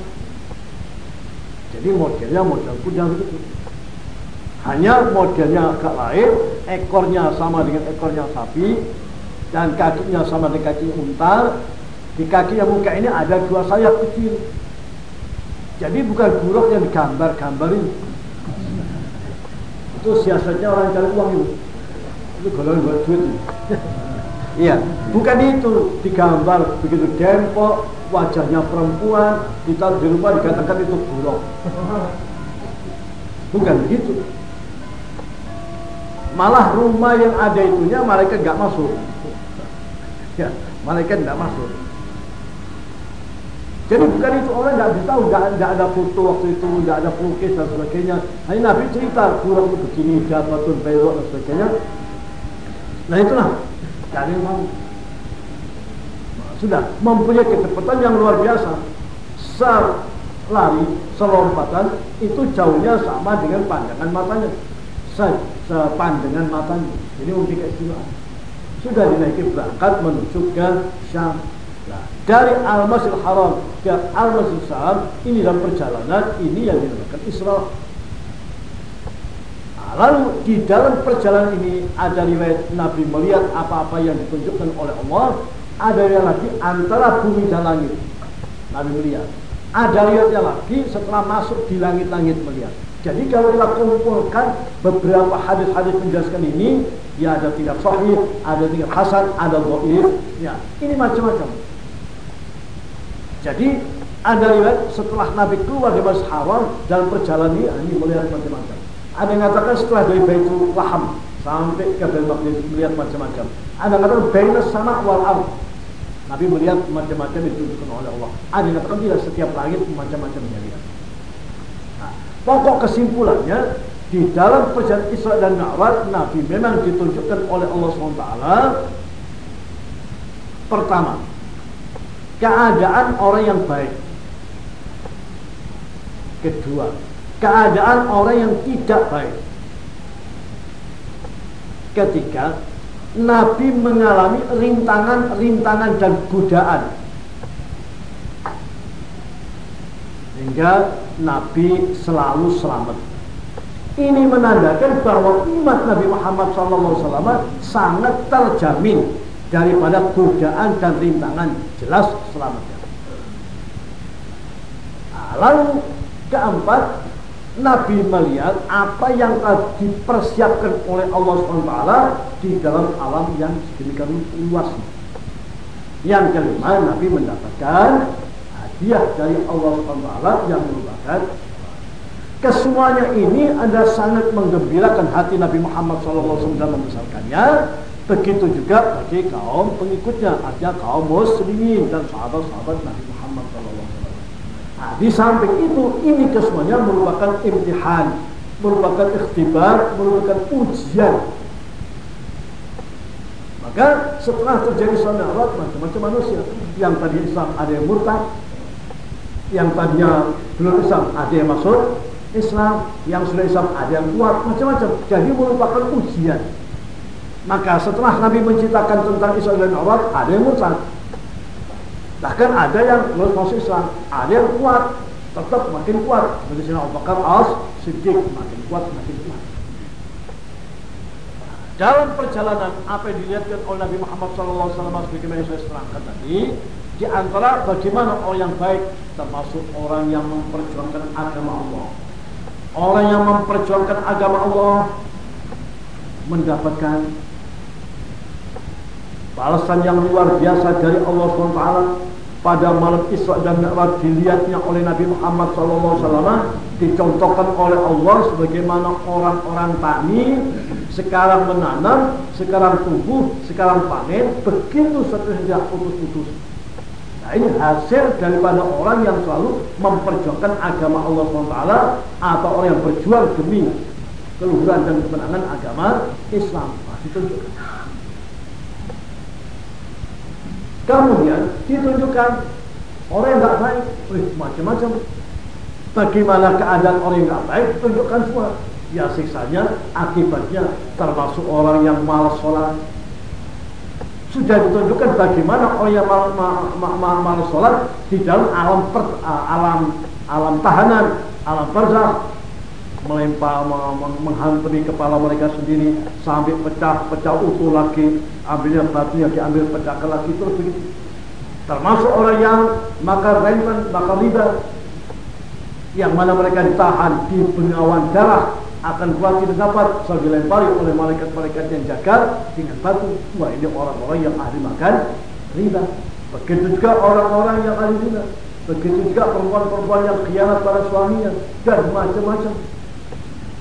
Jadi modelnya model kuda begitu. Hanya modelnya agak lain, ekornya sama dengan ekornya sapi, dan kakinya sama dengan kaki unta. Di kaki yang muka ini ada dua sayap kecil. Jadi bukan buruk yang digambar-gambarin. Itu siasatnya orang cari uang itu. Itu golongan buat duit. Iya, bukan itu digambar begitu dempok, wajahnya perempuan, ditaruh di rumah dikatakan itu buruk. Bukan begitu. Malah rumah yang ada itunya malaikat nggak masuk. Ya, malaikat nggak masuk. Jadi bukan itu orang nggak tahu, nggak ada foto waktu itu, nggak ada pelukis dan sebagainya. Hanya Nabi cerita kurang itu begini, jatuh belok dan sebagainya. Nah itulah kalian mau. Nah, sudah mempunyai kecepatan yang luar biasa. Selari, selompatan itu jauhnya sama dengan pandangan matanya sepandangan matanya. Ini memiliki keistimewaan. Sudah dinaiki berangkat menuju ke Syam. Nah, dari Al-Masjid Haram ke Al-Masjid Syam ini dalam perjalanan ini yang dinamakan Isra. Nah, lalu di dalam perjalanan ini ada riwayat Nabi melihat apa-apa yang ditunjukkan oleh Allah. Ada yang lagi antara bumi dan langit. Nabi melihat. Ada riwayatnya lagi setelah masuk di langit-langit melihat. Jadi kalau kita kumpulkan beberapa hadis-hadis menjelaskan ini, ya ada tidak sahih, ada tidak hasan, ada dhaif, ya ini macam-macam. Jadi ada riwayat setelah Nabi keluar dari Masjid Haram dalam perjalanan ini, melihat macam-macam. Ada yang mengatakan setelah dari Baitul Laham sampai ke Baitul melihat macam-macam. Ada yang mengatakan bainas sama wal ard. Nabi melihat macam-macam itu ditunjukkan oleh Allah. Ada yang mengatakan tidak setiap langit macam-macam dia lihat. Pokok kesimpulannya di dalam perjalanan Isra dan Mi'raj Nabi memang ditunjukkan oleh Allah SWT pertama keadaan orang yang baik. Kedua keadaan orang yang tidak baik. Ketiga Nabi mengalami rintangan-rintangan dan godaan sehingga Nabi selalu selamat. Ini menandakan bahwa umat Nabi Muhammad SAW sangat terjamin daripada godaan dan rintangan jelas selamatnya. Nah, lalu keempat, Nabi melihat apa yang dipersiapkan oleh Allah SWT di dalam alam yang sedemikian luas. Yang kelima, Nabi mendapatkan hadiah dari Allah SWT yang merupakan kesemuanya ini anda sangat menggembirakan hati Nabi Muhammad SAW dalam membesarkannya begitu juga bagi kaum pengikutnya artinya kaum muslimin dan sahabat-sahabat Nabi Muhammad SAW nah, di samping itu ini kesemuanya merupakan imtihan, merupakan ikhtibar, merupakan ujian. Maka setelah terjadi sanawat macam-macam manusia. Yang tadi Islam ada yang murtad, yang tadinya belum Islam ada yang masuk Islam, yang sudah Islam ada yang kuat, macam-macam. Jadi merupakan ujian. Maka setelah Nabi menceritakan tentang Islam dan Mi'raj, ada yang murtad. Bahkan ada yang masuk Islam, ada yang kuat, tetap makin kuat. Seperti Sina Abu Bakar As Siddiq, makin kuat, makin kuat. Dalam perjalanan apa yang dilihatkan oleh Nabi Muhammad SAW sebagaimana saya terangkan tadi, di antara bagaimana orang yang baik termasuk orang yang memperjuangkan agama Allah. Orang yang memperjuangkan agama Allah mendapatkan balasan yang luar biasa dari Allah SWT pada malam Isra dan Mi'raj dilihatnya oleh Nabi Muhammad SAW dicontohkan oleh Allah sebagaimana orang-orang tani sekarang menanam, sekarang tumbuh, sekarang panen, begitu saja putus-putus. Ini hasil daripada orang yang selalu memperjuangkan agama Allah SWT atau orang yang berjuang demi keluhuran dan kemenangan agama Islam. Nah, ditunjukkan. Kemudian ditunjukkan orang yang tidak baik, macam-macam. Bagaimana keadaan orang yang tidak baik ditunjukkan semua. Ya siksanya, akibatnya termasuk orang yang malas sholat. Sudah ditunjukkan bagaimana orang yang malas, malas sholat di dalam alam per, alam alam tahanan, alam barzah melempar menghampiri kepala mereka sendiri sampai pecah pecah utuh lagi ambilnya batunya diambil pecahkan lagi terus begitu termasuk orang yang makar rentan makar riba yang mana mereka ditahan di bengawan darah akan tidak dapat soal dilempari oleh malaikat-malaikat yang jaga dengan batu. Wah ini orang-orang yang ahli makan riba. Begitu juga orang-orang yang ahli zina begitu juga perempuan-perempuan yang khianat pada suaminya. Dan macam-macam.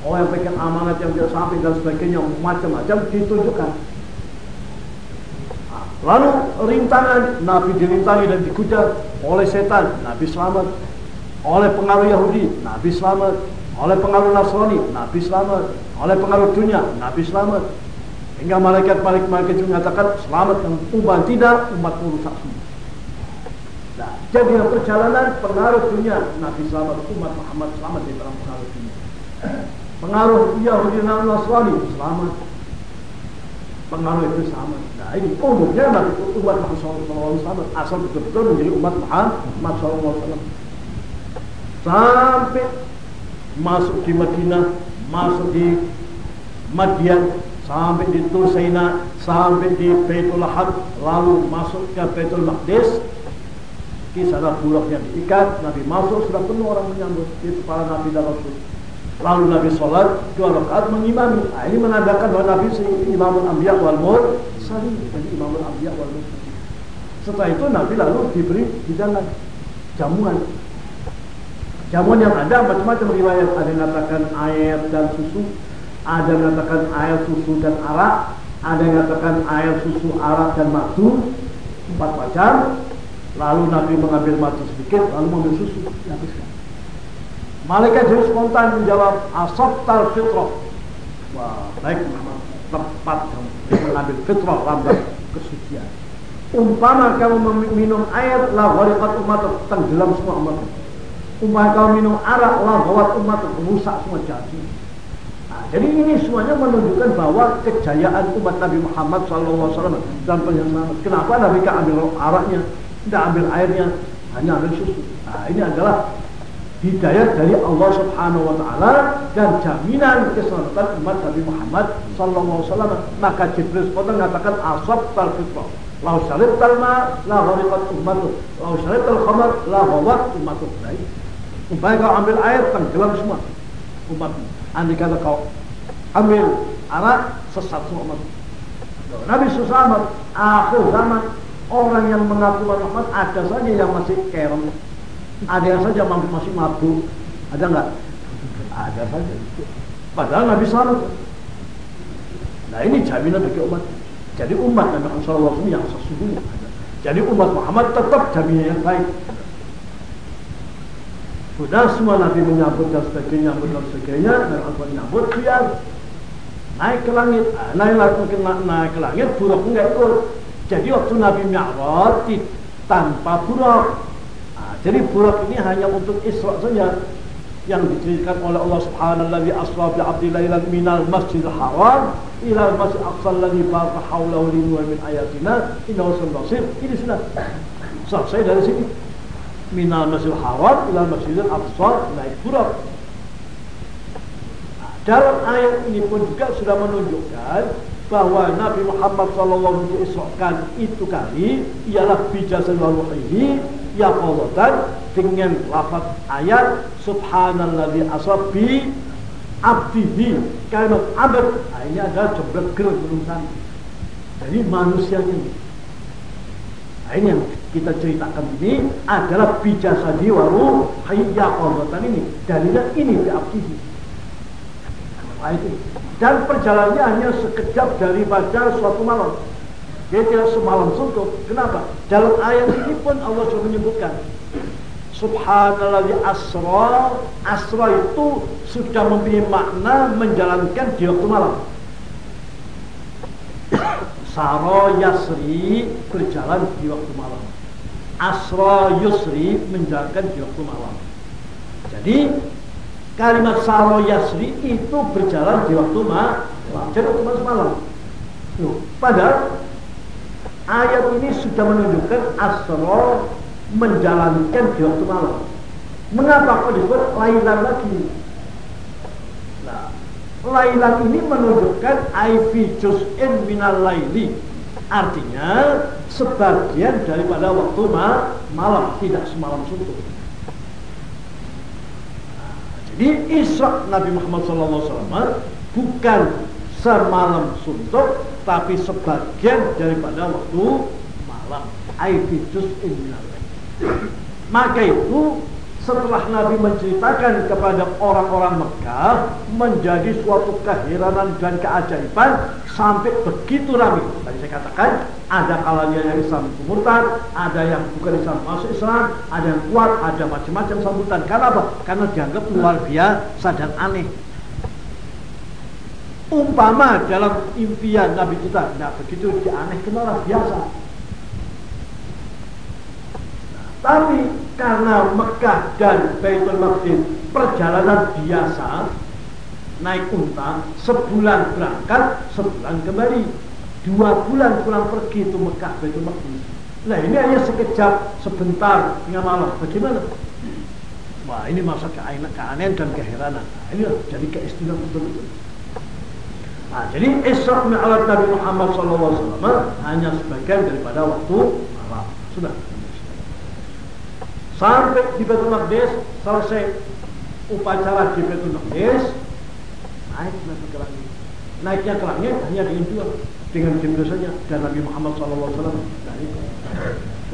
Orang yang pegang amanat yang tidak sampai dan sebagainya macam-macam ditunjukkan. Lalu rintangan. Nabi dirintangi dan dikujar oleh setan. Nabi selamat oleh pengaruh Yahudi Nabi selamat. Oleh pengaruh Nasrani Nabi selamat. Oleh pengaruh dunia Nabi selamat. Hingga malaikat-malaikat juga mengatakan selamat dan umat tidak umat merusak semua. Nah, jadi perjalanan pengaruh dunia Nabi selamat. Umat Muhammad selamat di dalam pengaruh dunia. Pengaruh Yahudi dan Nasrani selamat. Pengaruh itu sama nah ini umumnya umat Muhammad SAW asal betul-betul menjadi umat Muhammad SAW sampai masuk di Madinah masuk di Madian sampai di Tusaina sampai di Baitul Lahab lalu masuk ke Baitul Maqdis di sana bulaknya diikat Nabi masuk sudah penuh orang menyambut itu para Nabi dan Rasul Lalu Nabi sholat dua rakaat mengimami. Nah, ini menandakan bahwa Nabi imamul ambiya wal mursalin. Jadi imamul ambiya wal mursalin. Setelah itu Nabi lalu diberi hidangan jamuan. Jamuan yang ada macam-macam riwayat. Ada yang mengatakan air dan susu. Ada yang mengatakan air susu dan arak. Ada yang mengatakan air susu, arak dan madu. Empat macam. Lalu Nabi mengambil madu sedikit, lalu mengambil susu. Dihabiskan. Malaikat Jibril spontan menjawab asabtal fitrah. Wah, baik tepat kamu mengambil fitrah lambang kesucian. Umpama kamu minum air lah wariqat umat tenggelam semua umat. Umpama kamu minum arak lah gawat umat rusak semua jadi. Nah, jadi ini semuanya menunjukkan bahwa kejayaan umat Nabi Muhammad SAW dan penyelamat. Kenapa Nabi kan ambil araknya, tidak ambil airnya, hanya ambil susu. Nah, ini adalah hidayah dari Allah Subhanahu wa taala dan jaminan keselamatan umat Nabi Muhammad wasallam. Maka Jibril SWT mengatakan asab tal. Lau syarib talma la ghariqat ummatu. Lau syarib tal khamar la ghawat ummatu. Baik. Umpamanya kau ambil air tenggelam semua umatmu. Andai kata kau ambil arak sesat semua umat. Nabi Muhammad akhir zaman orang yang mengaku Muhammad ada saja yang masih kerem ada yang saja masih mabuk. Ada nggak? Ada saja. Padahal Nabi selamat. Nah ini jaminan bagi umat. Jadi umat Nabi Muhammad SAW yang sesungguhnya. Jadi umat Muhammad tetap jaminan yang baik. Sudah semua Nabi menyambut dan sebagainya, menyambut dan sebagainya, dan Allah menyambut biar naik ke langit, ah, naik, naik, naik ke langit, buruk enggak ikut. Jadi waktu Nabi Mi'raj tanpa buruk. Nah, jadi buruk ini hanya untuk Isra saja yang diceritakan oleh Allah Subhanahu wa taala bi 'abdi lailan minal masjidil haram ila al masjid aqsa alladhi baraka hawlahu linur min ayatina innahu basir ini sudah selesai dari sini minal masjidil haram ila al masjidil aqsa naik buruk dalam ayat ini pun juga sudah menunjukkan bahwa Nabi Muhammad SAW diisrakan itu kali ialah bijasa wahyuhi ya qawatan dengan lafaz ayat subhanalladzi asra bi abdihi kalimat abad. Nah, ini adalah jumlah ger tulisan jadi manusia ini. Nah, ini yang kita ceritakan ini adalah bijasa waru hayya qawatan ini dalilnya ini bi abdihi Nah. Dan perjalanannya hanya sekejap daripada suatu malam. Dia tidak semalam suntuk. Kenapa? Dalam ayat ini pun Allah sudah menyebutkan. Subhanallah asra. Asra itu sudah mempunyai makna menjalankan di waktu malam. Saro yasri berjalan di waktu malam. Asra yusri menjalankan di waktu malam. Jadi kalimat saro yasri itu berjalan di waktu malam. Jadi waktu malam. Loh, padahal ayat ini sudah menunjukkan asro menjalankan di waktu malam. Mengapa kok disebut lailan lagi? Nah, lailan ini menunjukkan aifi juz'in minal laili. Artinya sebagian daripada waktu malam, tidak semalam suntuk. Di Isra Nabi Muhammad SAW bukan semalam suntuk tapi sebagian daripada waktu malam aifitus maka itu setelah Nabi menceritakan kepada orang-orang Mekah menjadi suatu keheranan dan keajaiban sampai begitu ramai. Tadi saya katakan ada kalanya yang Islam murtad, ada yang bukan Islam masuk Islam, ada yang kuat, ada macam-macam sambutan. Karena apa? Karena dianggap luar biasa dan aneh. Umpama dalam impian Nabi kita, tidak begitu aneh, kenapa biasa. Tapi karena Mekah dan Baitul Maqdis perjalanan biasa, naik unta, sebulan berangkat, sebulan kembali. Dua bulan pulang pergi itu Mekah Baitul Maqdis. Nah ini hanya sekejap, sebentar, tengah malam. Bagaimana? Wah ini masa keanehan dan keheranan. Nah, ini jadi keistimewaan betul-betul. Nah, jadi Isra Mi'raj Nabi Muhammad SAW hanya sebagian daripada waktu malam. Sudah. Sampai di Baitul Maqdis selesai upacara di Baitul Maqdis, naik naik ke langit. Naiknya ke langit hanya dengan dua, dengan Jibril saja dan Nabi Muhammad SAW naik.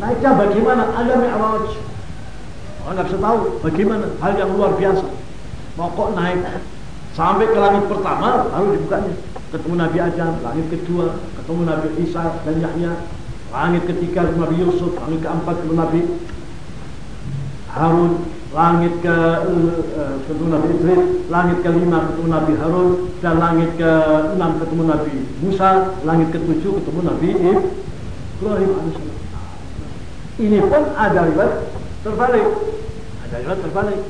Naiknya bagaimana? Ada Mi'raj. Orang nggak bisa tahu bagaimana hal yang luar biasa. Mau kok naik sampai ke langit pertama baru dibukanya. Ketemu Nabi Adam, langit kedua, ketemu Nabi Isa dan Yahya, langit ketiga Nabi Yusuf, langit keempat Nabi Harun, langit ke uh, ketemu Nabi Idris, langit kelima ketemu Nabi Harun, dan langit ke enam ketemu Nabi Musa, langit ketujuh ketemu Nabi Ibrahim alaihissalam. Ini pun ada riwayat terbalik, ada riwayat terbalik.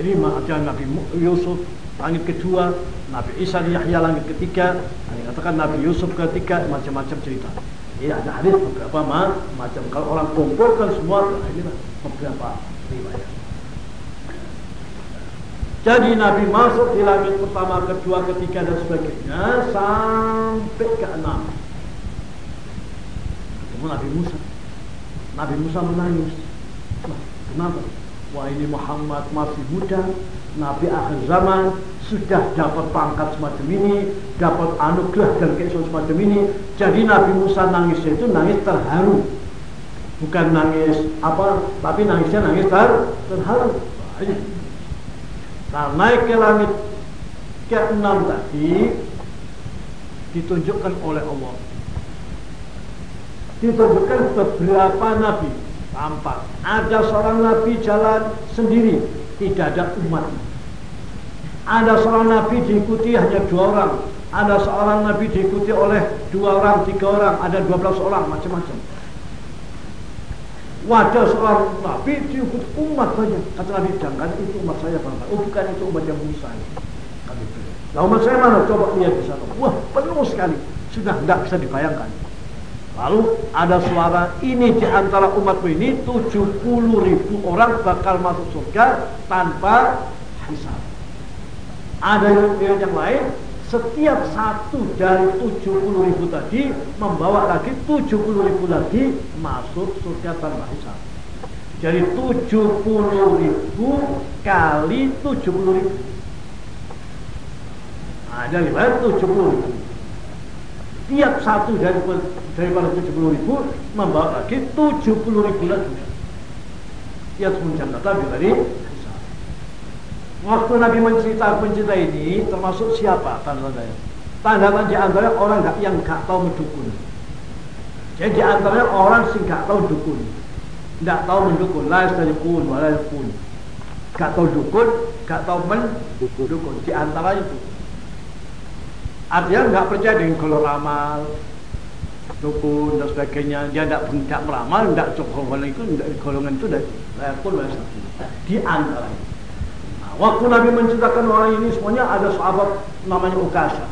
Jadi ada Nabi Yusuf langit kedua, Nabi Isa Yahya langit ketiga, katakan Nabi Yusuf ketiga, macam-macam cerita. Ya ada hadis beberapa macam kalau orang kumpulkan semua inilah beberapa riwayat. Jadi Nabi masuk di langit pertama, kedua, ketiga dan sebagainya sampai ke enam. Ketemu Nabi Musa. Nabi Musa menangis. Nah, kenapa? Wah ini Muhammad masih muda, Nabi akhir zaman, sudah dapat pangkat semacam ini, dapat anugerah dan keistimewaan semacam ini. Jadi Nabi Musa nangisnya itu nangis terharu. Bukan nangis apa, tapi nangisnya nangis ter terharu. Nah, naik ke langit ke enam tadi ditunjukkan oleh Allah. Ditunjukkan beberapa nabi tampak. Ada seorang nabi jalan sendiri, tidak ada umat. Ada seorang nabi diikuti hanya dua orang. Ada seorang nabi diikuti oleh dua orang, tiga orang, ada dua belas orang, macam-macam. Wajah seorang nabi diikuti umat banyak. Kata Nabi, jangan itu umat saya bang. Oh bukan itu umat yang Musa. Nah umat saya mana? Coba lihat di sana. Wah penuh sekali. Sudah tidak bisa dibayangkan. Lalu ada suara ini di antara umatku ini 70 ribu orang bakal masuk surga tanpa hisab. Ada yang, yang lain setiap satu dari 70 ribu tadi membawa lagi 70 ribu lagi masuk surga tanpa hisab. Jadi 70 ribu kali 70 ribu. Ada nah, 70 ribu tiap satu dari daripada 70 ribu membawa lagi 70 ribu lagi ya semenjak kata dari waktu Nabi mencerita pencinta ini termasuk siapa tanda-tandanya tanda-tanda di antara orang gak, yang gak tahu mendukun jadi di antaranya orang sih gak tahu dukun gak tahu mendukun la pun wala pun gak tahu dukun gak tahu mendukun di antara itu. Artinya nggak percaya dengan kalau ramal, dukun dan sebagainya. Dia tidak tidak meramal, tidak golongan itu, tidak golongan itu dari pun di antara. Nah, waktu Nabi menceritakan orang ini semuanya ada sahabat namanya Ukasa.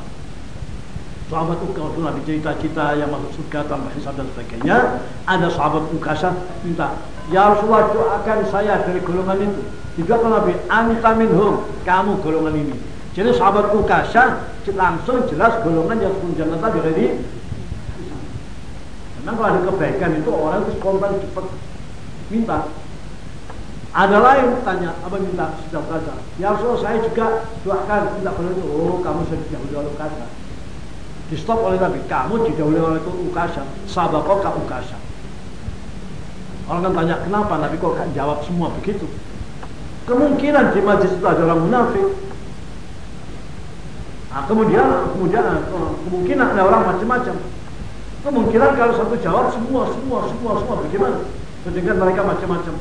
Sahabat Ukasa Nabi cerita-cerita yang masuk surga tanpa hisab dan sebagainya. Ada sahabat Ukasa minta, Ya Rasulullah doakan saya dari golongan itu. Juga Nabi, anta minhum, kamu golongan ini. Jadi sahabat Ukasa langsung jelas golongan yang pun tadi dari Memang kalau ada kebaikan itu orang itu spontan cepat minta. Ada lain tanya, apa minta sudah kata. Ya Rasul saya juga doakan minta pada itu. Oh kamu sudah didahului oleh Ukasa. Di stop oleh Nabi. Kamu didahului oleh Ukasa. Kok Ukasa. Orang kan tanya kenapa Nabi kok jawab semua begitu. Kemungkinan di majlis itu ada orang munafik Nah, kemudian kemudian eh, kemungkinan ada orang macam-macam. Kemungkinan kalau satu jawab semua semua semua semua bagaimana? Sedangkan mereka macam-macam.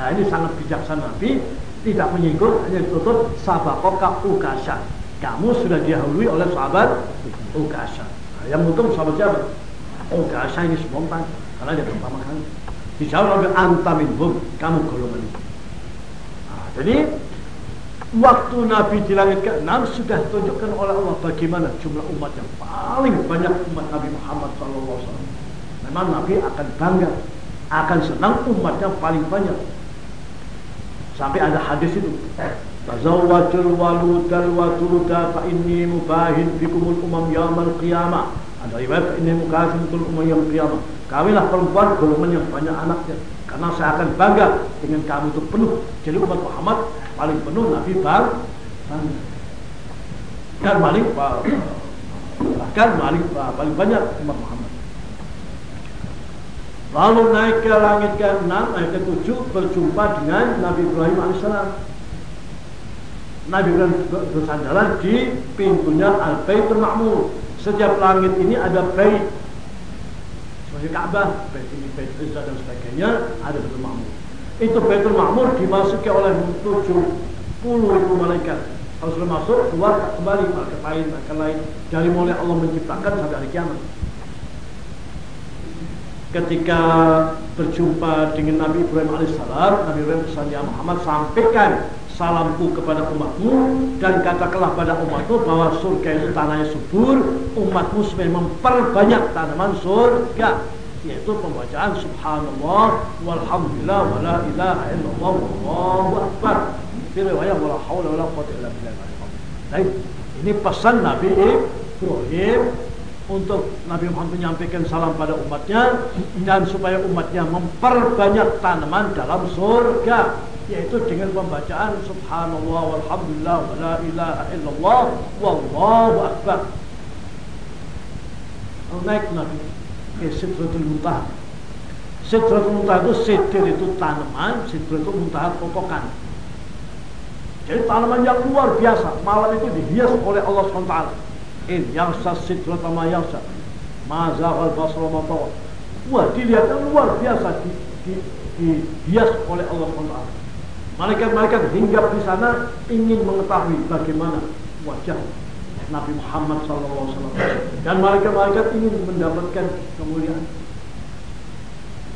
Nah ini sangat bijaksana Nabi tidak menyinggung hanya ditutup sabakoka ukasha. Kamu sudah dihului oleh sahabat ukasha. Nah, yang untung sahabat siapa? Ukasha ini spontan karena dia pertama kali. Dijawab oleh antaminhum kamu golongan itu. Nah, jadi Waktu Nabi di langit ke-6 sudah tunjukkan oleh Allah bagaimana jumlah umat yang paling banyak umat Nabi Muhammad SAW. Memang Nabi akan bangga, akan senang umatnya paling banyak. Sampai ada hadis itu. Tazawwajul waludal waduda fa inni mubahin bikumul umam yamal qiyamah. Ada riwayat inni mubahin bikumul umam yamal qiyamah. Kamilah perempuan golongan yang banyak anaknya. Karena saya akan bangga dengan kamu itu penuh. Jadi umat Muhammad paling penuh Nabi bang dan paling bahkan paling paling banyak umat Muhammad. Lalu naik ke langit ke-6, naik ke-7 berjumpa dengan Nabi Ibrahim alaihissalam. Nabi Ibrahim bersandaran di pintunya Al-Baitul Ma'mur. Setiap langit ini ada bait seperti Ka'bah, bait ini bait Izzah dan sebagainya, ada Baitul Ma'mur. Itu Baitul Ma'mur dimasuki oleh 70 ribu malaikat. Sudah masuk, keluar kembali malaikat lain, malaikat lain dari mulai Allah menciptakan sampai hari kiamat. Ketika berjumpa dengan Nabi Ibrahim alaihissalam, Nabi Ibrahim pesan ya Muhammad sampaikan salamku kepada umatmu dan katakanlah pada umatmu bahwa surga itu tanahnya subur umatmu supaya memperbanyak tanaman surga yaitu pembacaan subhanallah walhamdulillah wala ilaha illallah wallahu akbar. Fi riwayat wala haula wala quwwata illa billah. Ini pesan Nabi Ibrahim untuk Nabi Muhammad menyampaikan salam pada umatnya dan supaya umatnya memperbanyak tanaman dalam surga yaitu dengan pembacaan subhanallah walhamdulillah wa la ilaha illallah wallahu akbar. Naik nabi ke sidratul muntaha. Sidratul muntaha itu sidr itu tanaman sidr itu muntaha potokan. Jadi tanaman yang luar biasa malam itu dihias oleh Allah SWT in yangsa sidrata ma yangsa ma zaghal basra ma wah dilihatnya luar biasa di, di dihias oleh Allah SWT. Malaikat-malaikat hinggap di sana ingin mengetahui bagaimana wajah Nabi Muhammad SAW dan malaikat-malaikat ingin mendapatkan kemuliaan.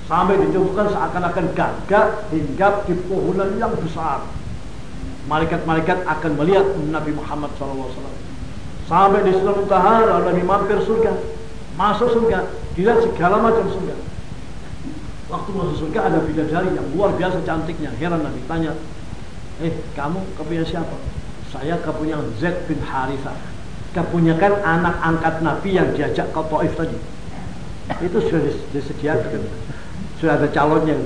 Sampai ditemukan seakan-akan gagak hinggap di pohonan yang besar. Malaikat-malaikat akan melihat Nabi Muhammad SAW sampai di Muntaha lalu Nabi mampir surga masuk surga dilihat segala macam surga. Waktu masuk surga ada bidadari yang luar biasa cantiknya heran Nabi tanya eh kamu kepunya siapa? Saya kepunya Z bin Harithah. Kepunyakan anak angkat Nabi yang diajak ke Taif tadi. Itu sudah disediakan. Sudah ada calonnya.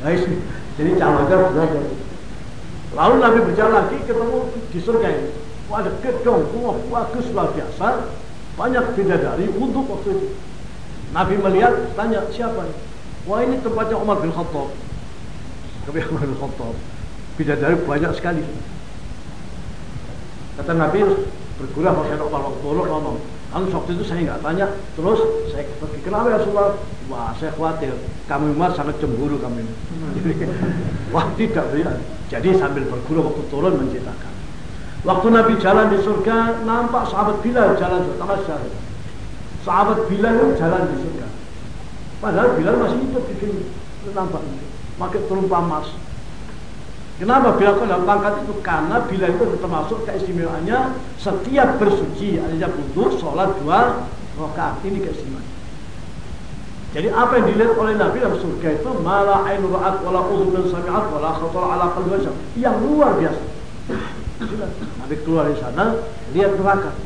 Jadi calonnya sudah lalu Nabi berjalan lagi ketemu di surga ini Wah, ada gedung wah bagus luar biasa banyak bidadari untuk waktu itu Nabi melihat tanya siapa ini wah ini tempatnya Umar bin Khattab tapi Umar bin Khattab bidadari banyak sekali Kata Nabi bergurau saya kalau tolong ngomong. Lalu waktu itu saya nggak tanya, terus saya pergi kenapa ya Rasulullah? Wah saya khawatir, kami Umar sangat cemburu kami. Wah tidak ya. Jadi sambil bergurau waktu turun menceritakan. Waktu Nabi jalan di surga, nampak sahabat Bilal jalan setengah syahid. Sahabat Bilal jalan di surga. Padahal Bilal masih hidup di sini. Nampak, pakai terumpa emas. Kenapa bila kau dalam pangkat itu? Karena bila itu termasuk keistimewaannya setiap bersuci, ada wudhu, sholat dua rakaat ini keistimewaan. Jadi apa yang dilihat oleh Nabi dalam surga itu malah ainu ra'at wala udhun sami'at wala khatar ala qalbi yang luar biasa. Nabi keluar dari sana lihat neraka.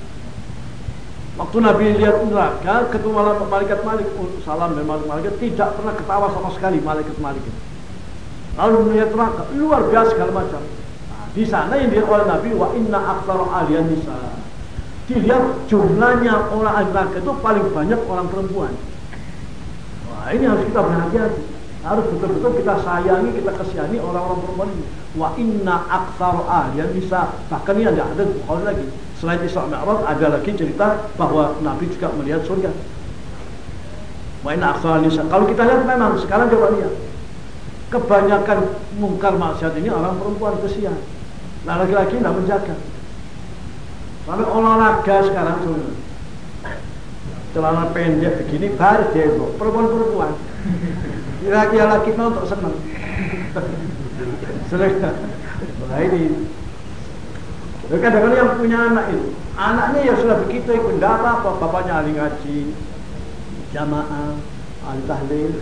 Waktu Nabi lihat neraka, ketemu malaikat malik, salam dan malaikat tidak pernah ketawa sama sekali malaikat malik lalu melihat neraka luar biasa segala macam. Nah, di sana yang dilihat oleh Nabi wa inna aktsara alian nisa. Dilihat jumlahnya orang neraka itu paling banyak orang perempuan. Wah ini harus kita berhati-hati harus betul-betul kita sayangi, kita kasihani orang-orang perempuan ini. Wa inna aktsara ahliyan nisa. Bahkan ini ada ada Bukhari lagi. Selain Isra Mi'raj ada lagi cerita bahwa Nabi juga melihat surga. Wa inna aktsara. Kalau kita lihat memang sekarang coba lihat kebanyakan mungkar maksiat ini orang perempuan kesian. Nah laki-laki tidak menjaga. Lalu olahraga sekarang tuh celana pendek begini baru demo perempuan-perempuan. Laki-laki mau untuk senang. nah ini. Kadang-kadang yang punya anak itu anaknya ya sudah begitu ikut tidak apa-apa. Bapaknya ahli ngaji jamaah ahli tahlil.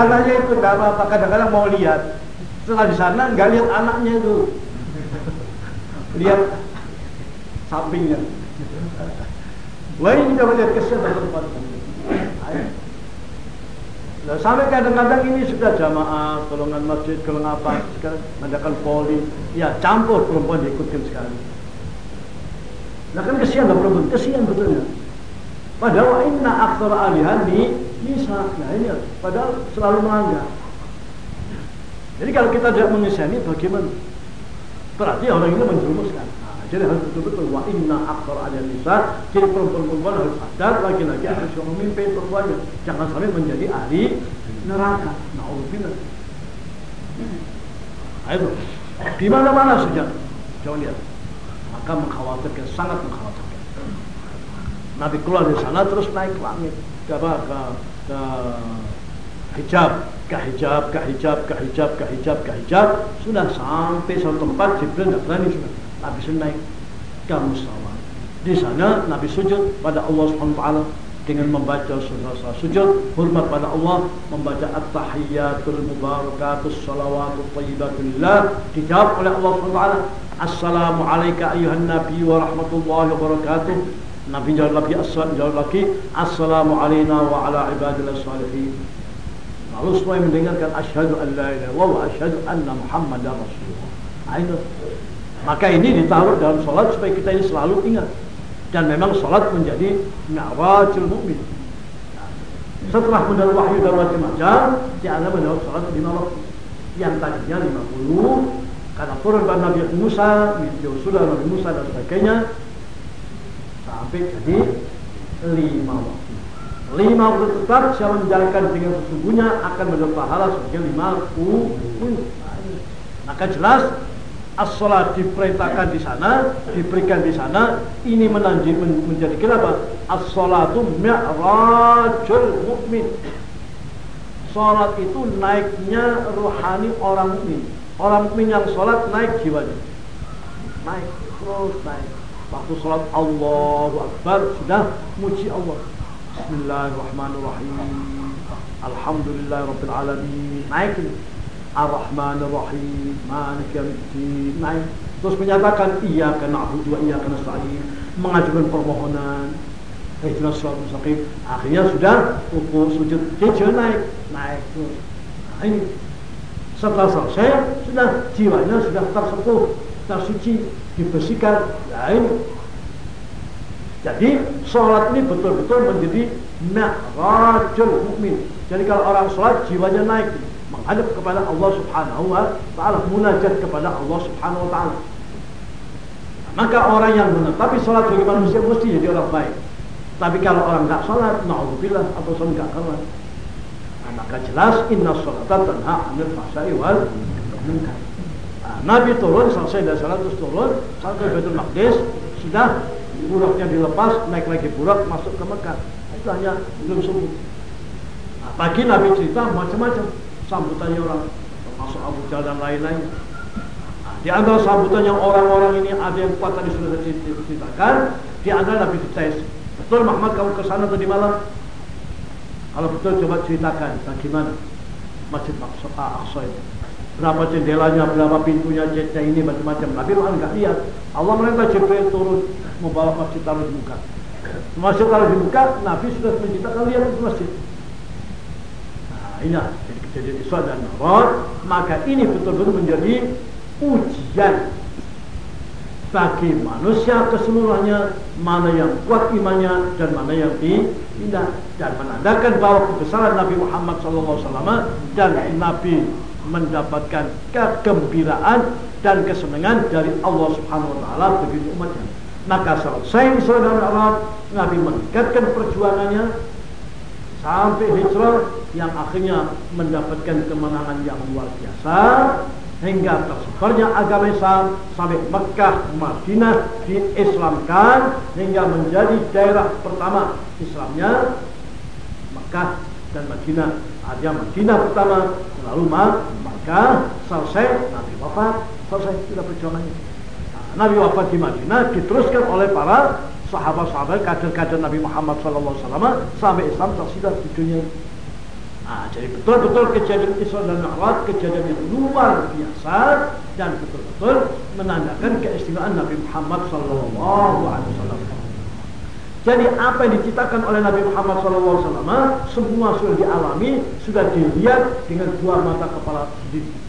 Anaknya itu nggak apa-apa. Kadang-kadang mau lihat. Setelah di sana nggak lihat anaknya itu. Lihat sampingnya. Wah ini kita melihat kesian Nah, sampai kadang-kadang ini sudah jamaah, golongan masjid, golongan apa, sekarang mengadakan poli, ya campur perempuan diikutkan sekali. Nah kan kesian lah perempuan, kesian betulnya. Padahal inna aktor alihan di bisa. Nah ini padahal selalu melanggar. Jadi kalau kita tidak mengisahani bagaimana? Berarti orang ini menjerumuskan. Nah, jadi harus betul-betul wa inna aktor alihan bisa. Jadi perempuan-perempuan harus sadar lagi-lagi harus memimpin perempuannya. Jangan sampai menjadi ahli neraka. Nauzubillah. Nah, itu di mana-mana saja. Coba lihat. Maka mengkhawatirkan, sangat mengkhawatirkan. Nabi keluar dari sana terus naik ke langit ke ke, ke hijab ke hijab ke hijab ke hijab ke hijab ke hijab sudah sampai satu tempat Jibril tidak berani sudah Nabi sudah naik ke di sana Nabi sujud pada Allah Subhanahu Taala dengan membaca surah sujud hormat pada Allah membaca at-tahiyyatul mubarakatus salawatut thayyibatullah dijawab oleh Allah Subhanahu wa taala assalamu alayka ayuhan nabi wa rahmatullahi wa barakatuh Nabi jawab lagi, jawab lagi, Assalamu alayna wa ala ibadillah salihin. Lalu semua mendengarkan asyhadu an la ilaha wa asyhadu anna muhammadar rasulullah. Ayo. Maka ini ditaruh dalam salat supaya kita ini selalu ingat. Dan memang salat menjadi mi'rajul mukmin. Setelah mendapat wahyu dan macam-macam, Tiada mendapat salat lima waktu. Yang tadinya 50, karena turun pada Nabi Musa, Yosua Nabi Musa dan sebagainya, sampai jadi lima waktu. lima waktu tetap siapa menjalankan dengan sesungguhnya akan mendapat pahala sebagai lima waktu maka jelas as-salat diperintahkan di sana, diberikan di sana, ini menanji menjadi kenapa? As-salatu mi'rajul mukmin. Salat itu naiknya rohani orang mukmin. Orang mukmin yang salat naik jiwanya. Naik terus naik. Waktu salat Allahu Akbar sudah muji Allah. Bismillahirrahmanirrahim. Alhamdulillah Rabbil Alamin. Naik ini. Ar-Rahman Ar-Rahim Malik Yawmiddin naik terus menyatakan iya karena aku juga iya karena nasta'in. Mengajukan permohonan. Ihdinas suatu mustaqim. Akhirnya sudah ruku sujud. Dia naik. Naik terus. Nah ini. Setelah selesai sudah jiwanya sudah tersentuh tersuci dibersihkan. Nah ini. Jadi sholat ini betul-betul menjadi mi'rajul mukmin. Jadi kalau orang sholat jiwanya naik menghadap kepada Allah Subhanahu wa taala, munajat kepada Allah Subhanahu wa taala. Maka orang yang menetapi sholat bagi manusia mesti jadi orang baik. Tapi kalau orang nggak sholat, naudzubillah atau sholat nggak kawan, nah, maka jelas inna sholata tanha anil fahsai wal munkar. Nah, Nabi turun selesai dari sholat terus turun sampai Baitul Maqdis sudah buraknya dilepas naik lagi burak masuk ke Mekah itu hanya belum sembuh nah, pagi Nabi cerita macam-macam sambutannya orang termasuk Abu Jahal dan lain-lain. Di antara sambutan yang orang-orang ini ada yang kuat tadi sudah saya ceritakan, di antara Nabi dites. Betul Muhammad kamu ke sana tadi malam? Kalau betul coba ceritakan bagaimana Masjid Aqsa itu. Berapa jendelanya, berapa pintunya, jetnya ini macam-macam. Nabi Muhammad nggak lihat. Allah merintah Jibril turun membawa masjid taruh di muka. Masjid taruh di muka, Nabi sudah menceritakan lihat itu masjid. Nah, inilah jadi Isra dan Mi'raj, maka ini betul-betul menjadi ujian bagi manusia keseluruhannya mana yang kuat imannya dan mana yang tidak dan menandakan bahwa kebesaran Nabi Muhammad SAW dan Nabi mendapatkan kegembiraan dan kesenangan dari Allah Subhanahu Wa Taala bagi umatnya. Maka selesai dan Mi'raj, Nabi meningkatkan perjuangannya sampai hijrah yang akhirnya mendapatkan kemenangan yang luar biasa hingga tersebarnya agama Islam sampai Mekah, Madinah diislamkan hingga menjadi daerah pertama Islamnya Mekah dan Madinah. Ada Madinah pertama, lalu Mekah selesai, Nabi wafat, selesai sudah perjuangannya. Nah, Nabi wafat di Madinah diteruskan oleh para sahabat-sahabat kader-kader Nabi Muhammad SAW sampai Islam tersidar di dunia. Nah, jadi betul-betul kejadian Isra dan Mi'raj kejadian yang luar biasa dan betul-betul menandakan keistimewaan Nabi Muhammad SAW. Jadi apa yang diciptakan oleh Nabi Muhammad SAW semua sudah dialami, sudah dilihat dengan dua mata kepala sendiri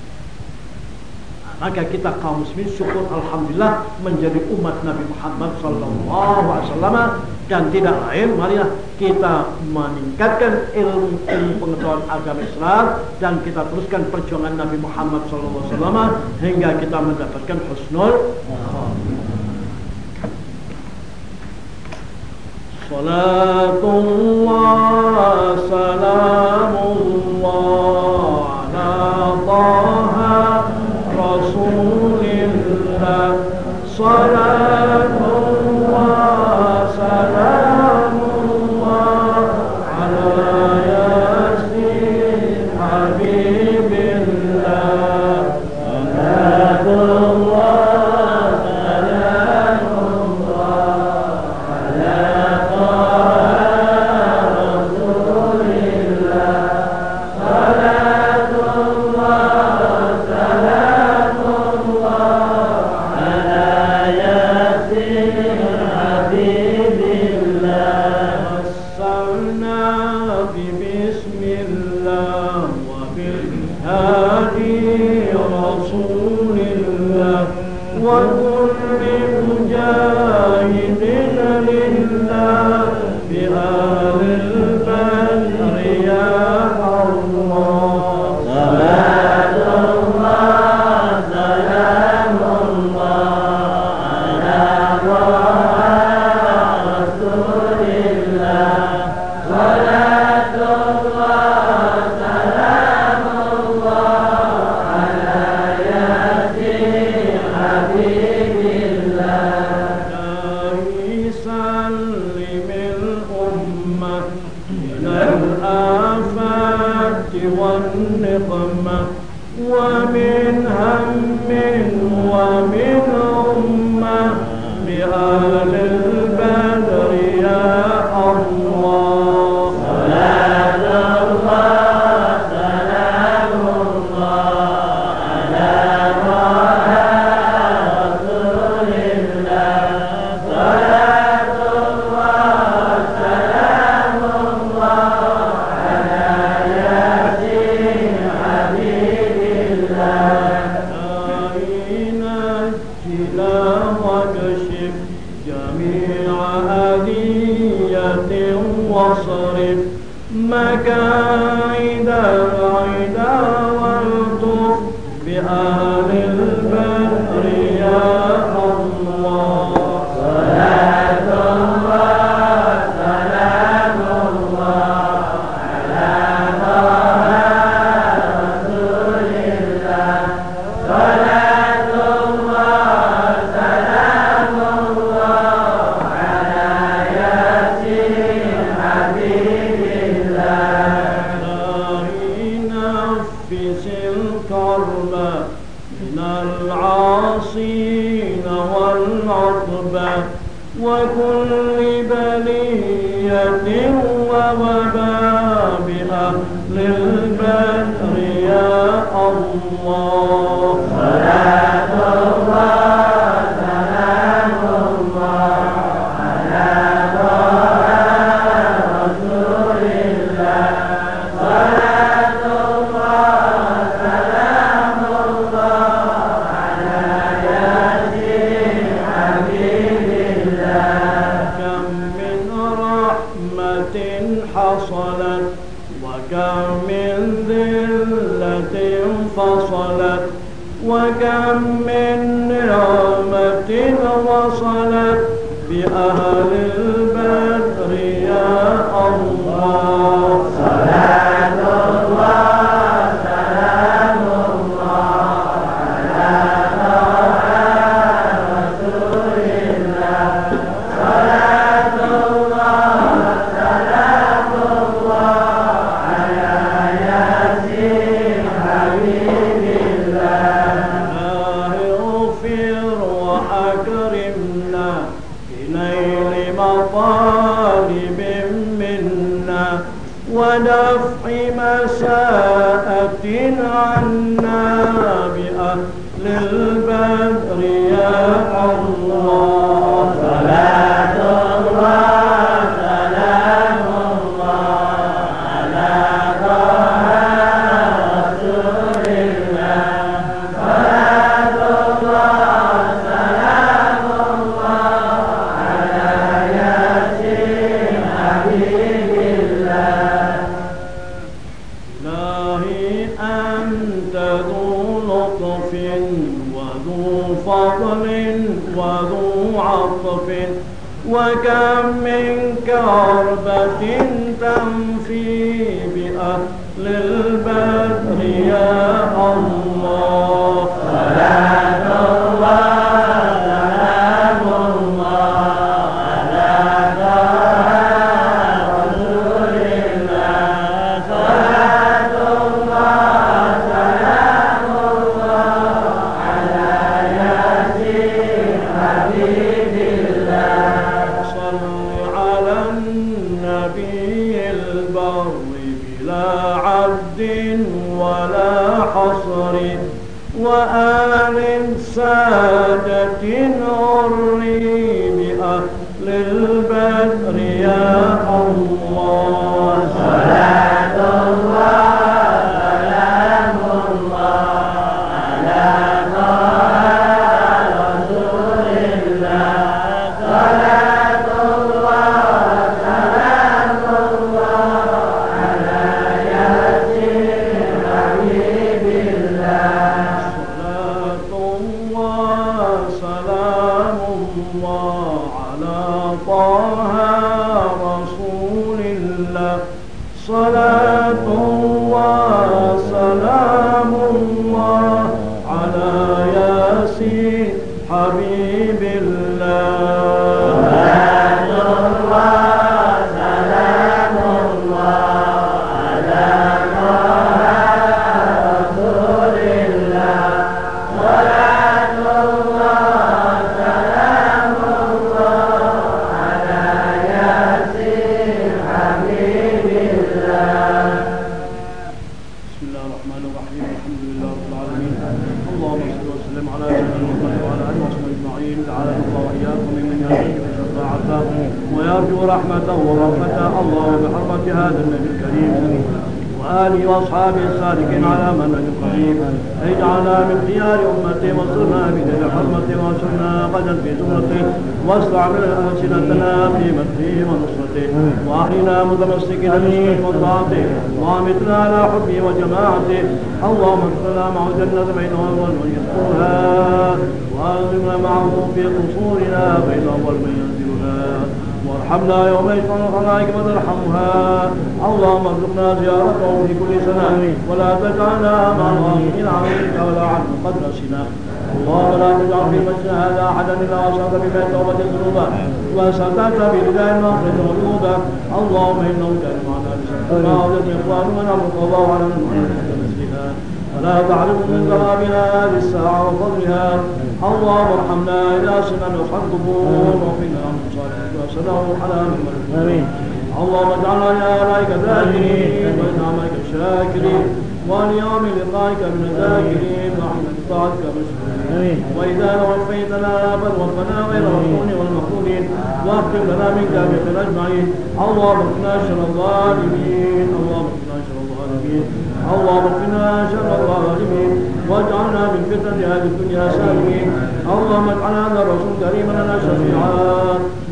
maka kita kaum muslimin syukur alhamdulillah menjadi umat Nabi Muhammad wasallam. Dan tidak lain marilah kita meningkatkan ilmu ilmu pengetahuan agama Islam. Dan kita teruskan perjuangan Nabi Muhammad wasallam hingga kita mendapatkan husnul Salatullah salamullah ala صلاة Uh... فصلت وكم من ذلة فصلت وكم من نعمة وصلت بأهل الله الله على طه بسنته وطاعته وأمتنا على حبه وجماعته اللهم ادخلنا معه الجنة بين أول من يدخلها وألزمنا معه في قصورنا بين أول من ينزلها. وارحمنا يوم يجمع الخلائق وترحمها اللهم ارزقنا زيارته في كل سنة ولا تجعلنا مع الغافلين عنك ولا عن قد نسينا اللهم لا تجعل في مجلس هذا أحدا إلا وسعت بما توبة الذنوب وسترت برداء المغفره والذنوب اللهم إنه وما أوجد من إخوان من أمرك والله أعلم فلا تعلم من كرامها للساعة وفضلها اللهم ارحمنا إلى سنة الخطبون وفينا من وسلام على من اللهم اجعلنا يا لآبائك ذاكرين ولنعمائك شاكرين يوم لقائك من الذاكرين وعن طاعتك مشكورين وإذا توفيتنا فتوفنا غير مفتون والمغفور والمفتونين واختم لنا منك بخير أجمعين اللهم اكفنا شر الظالمين. اللهم اكفنا شر الظالمين. اللهم اكفنا شر الظالمين. واجعلنا من فتنة هذه الدنيا سالمين اللهم اجعل هذا الرسول كريما لنا شفيعا.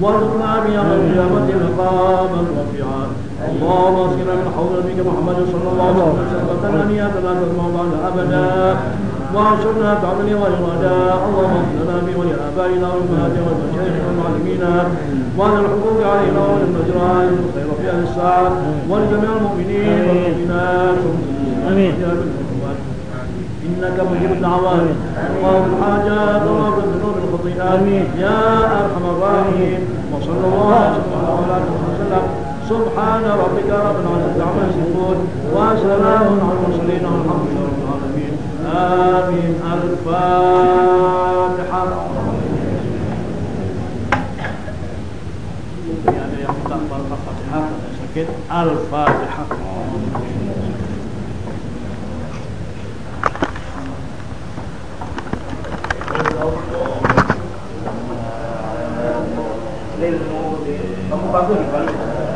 وارزقنا بيوم القيامة مقاما رفيعا. اللهم اسقنا من حوض نبيك محمد صلى الله عليه وسلم. شربة لا تسمع بعدها أبدا. وانصرنا بعمل والإرادة اللهم اغفر لنا ولآبائنا وأمهاتنا والمشايخ والمعلمين. وعلى الحقوق علينا وللمجرى الخير في هذه الساعة. ولجميع المؤمنين والمؤمنات. آمين. إنك مجيب الدعوات اللهم الحاجات وغفر الذنوب الخطيئات يا أرحم الراحمين. وصلى الله وسلم وسلم. سبحان ربك رب العزة عما يصفون. وسلام على المرسلين. والحمد لله رب العالمين. آمين الفاتحة يعني yang minta Al-Fatihah sakit Al-Fatihah Kamu bagus balik. Yeah.